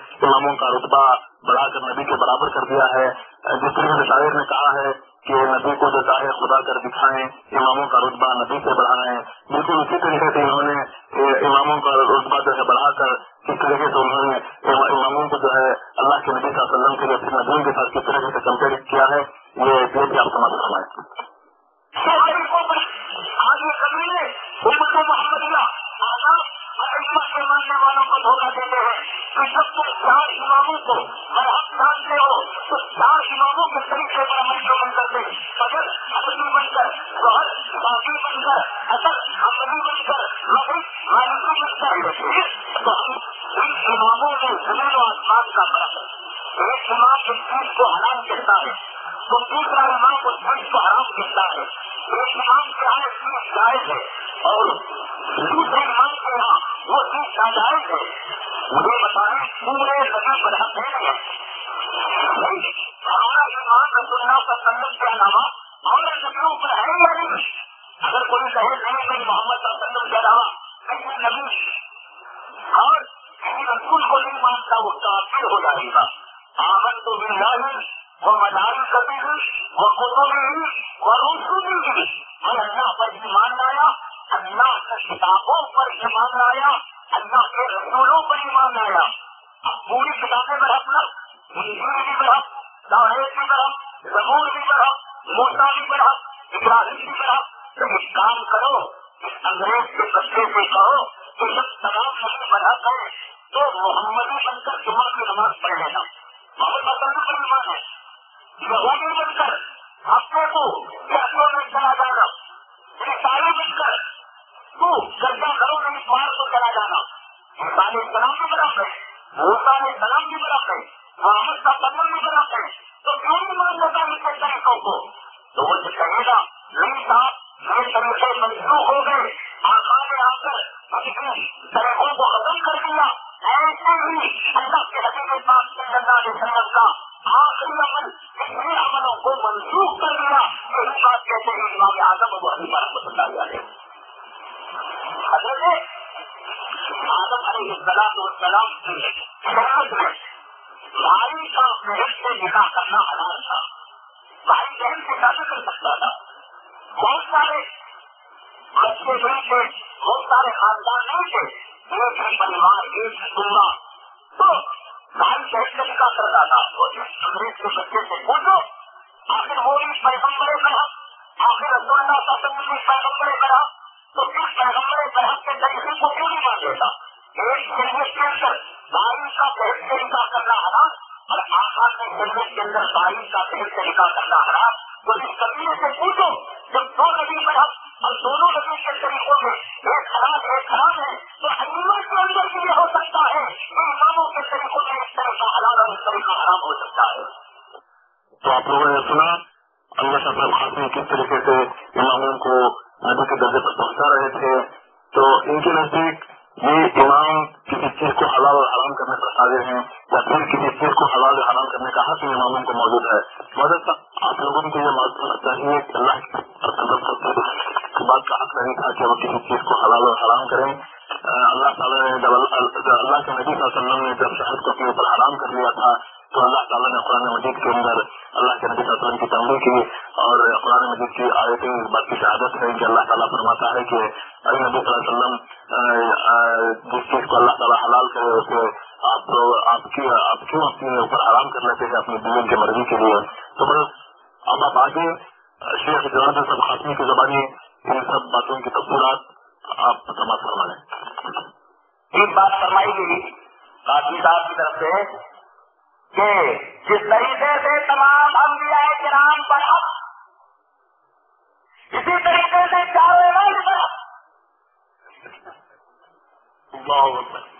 اللہ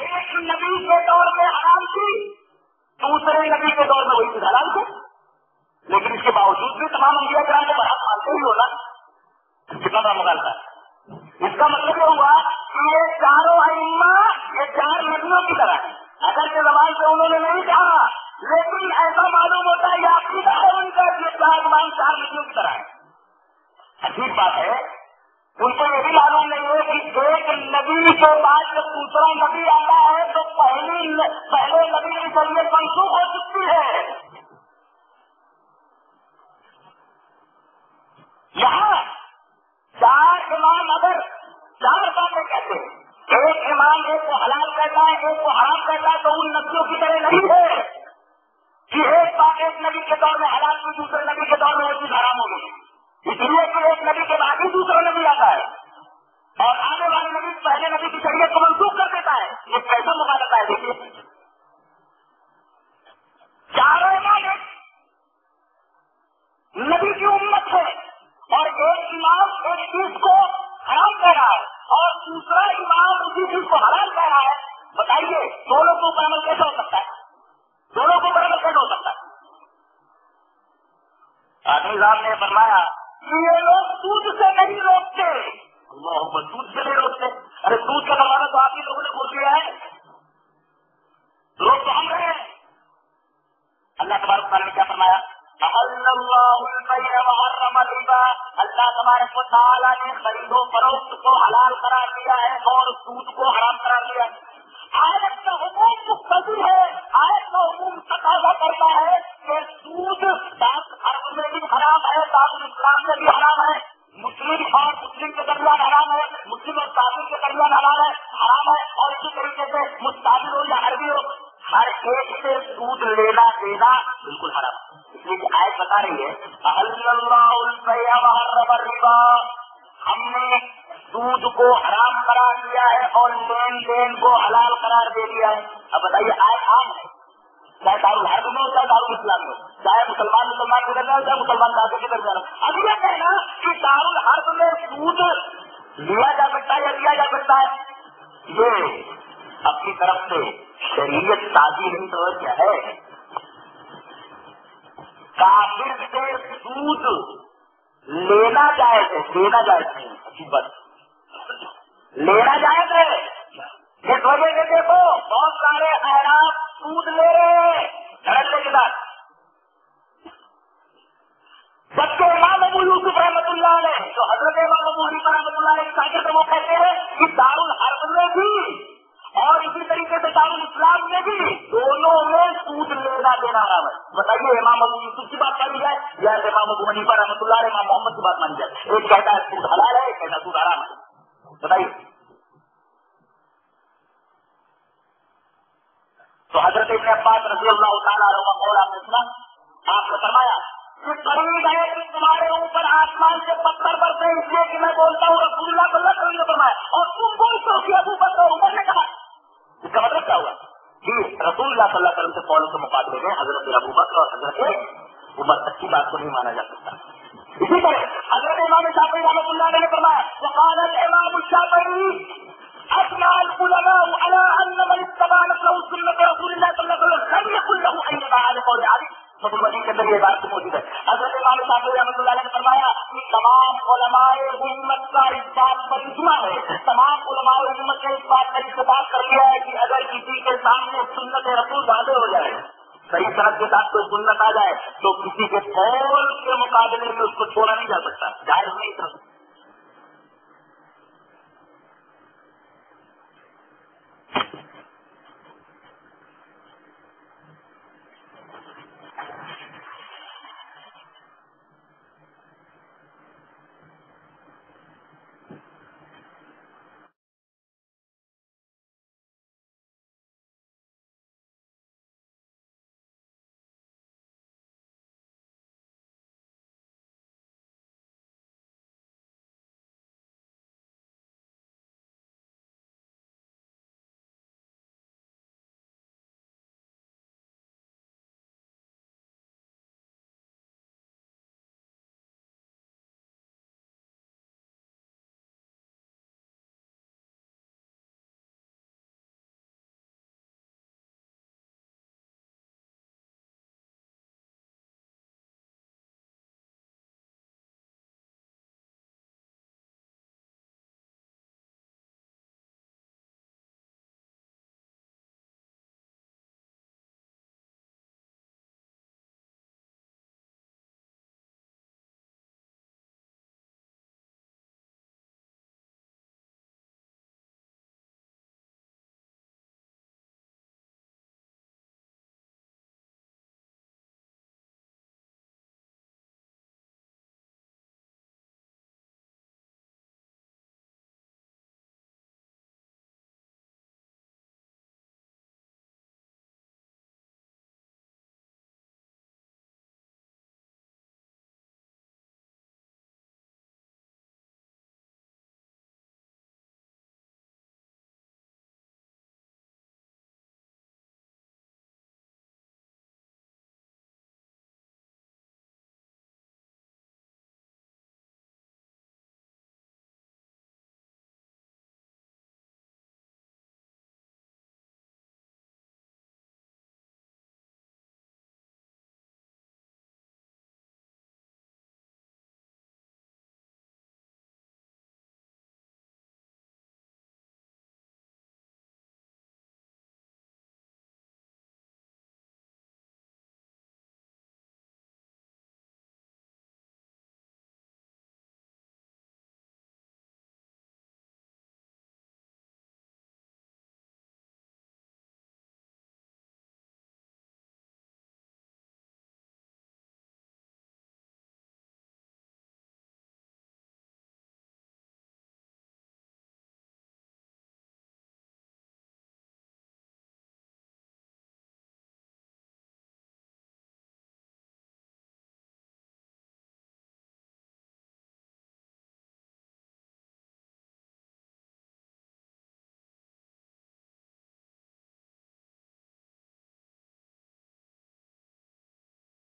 ایک نبی کے دور میں حرام تھی، دوسرے نبی کے دور میں وہی چیز حرام تھی۔ لیکن اس کے باوجود بھی تمام انبیاء کرام کو برات مانتے ہی ہونا کتنا بڑا مغالتا ہے۔ اس کا مطلب یہ ہوا کہ یہ چاروں ائمہ، یہ چار نبیوں کی طرح ہے اگر کے زبان سے انہوں نے نہیں کہا، لیکن ایسا معلوم ہوتا ہے، یہ عقیدہ ہے ان کا یہ چار زبان چار نبیوں کی طرح ہے عجیب بات ہے ان کو یہ بھی معلوم نہیں ہے کہ ایک نبی کے بعد جب دوسرا نبی آتا ہے تو پہلی پہلے نبی کی شریعت منسوخ ہو چکی ہے۔ یہاں چار امام اگر چار باتیں کہتے ہیں۔ ایک امام ایک کو حلال کہتا ہے، ایک کو حرام کہتا ہے، تو ان نبیوں کی طرح نہیں ہے۔ کہ ایک بات ایک نبی کے دور میں حلال ہوئی، دوسرے نبی کے دور میں وہ چیز حرام ہو گئی۔ اس لیے کہ ایک نبی کے بعد ہی دوسرا نبی آتا ہے۔ اور آنے والے نبی پہلے نبی کی شریعت کو منسوخ کر دیتا ہے۔ یہ کیسا مقابلہ ہے دیکھیے چاروں امام ایک۔ نبی کی امت ہے۔ اور ایک امام ایک چیز کو حرام کہہ رہا ہے۔ اور دوسرا امام اسی چیز کو حرام کہہ رہا ہے۔ بتائیے، دونوں کو اوپر عمل کیسے ہو سکتا ہے؟ دونوں کو اوپر عمل کیسے ہو سکتا ہے؟ آدمی صاحب نے فرمایا یہ لوگ دودھ سے نہیں روکتے۔ اللہ دودھ سے نہیں روکتے۔ ارے دودھ کا زمانہ تو آپ ہی لوگوں نے بول دیا ہے۔ روک تو ہم رہے ہیں۔ اللہ تبارک تعالیٰ نے کیا فرمایا؟ اللہ تبارک و تعالیٰ نے خرید و فروخت کو حلال قرار دیا ہے اور سود کو حرام قرار دیا ہے۔ آیت کا حکوم مختصر ہے، آیت کا حکوم تقاضا کرتا ہے کہ سود دس عرب میں بھی حرام ہے دار اسلام میں بھی حرام ہے۔ مسلم اور مسلم کے درمیان حرام ہے، مسلم اور تعلیم کے درمیان حرام ہے حرام ہے اور اسی طریقے سے مستعمل ہو یا عربی ہو ہر ایک سے سود لینا دینا بالکل حرام اس لیے آئے بتا رہی ہے ہم نے دودھ کو حرام قرار دیا ہے اور لین دین کو حلال قرار دے دیا ہے اب بتائیے، آئے عام ہے چاہے دارو حرب میں ہو، چاہے دارو اسلام میں ہو، چاہے مسلمان مسلمان کے ہو، چاہے مسلمان دادے کی درمیان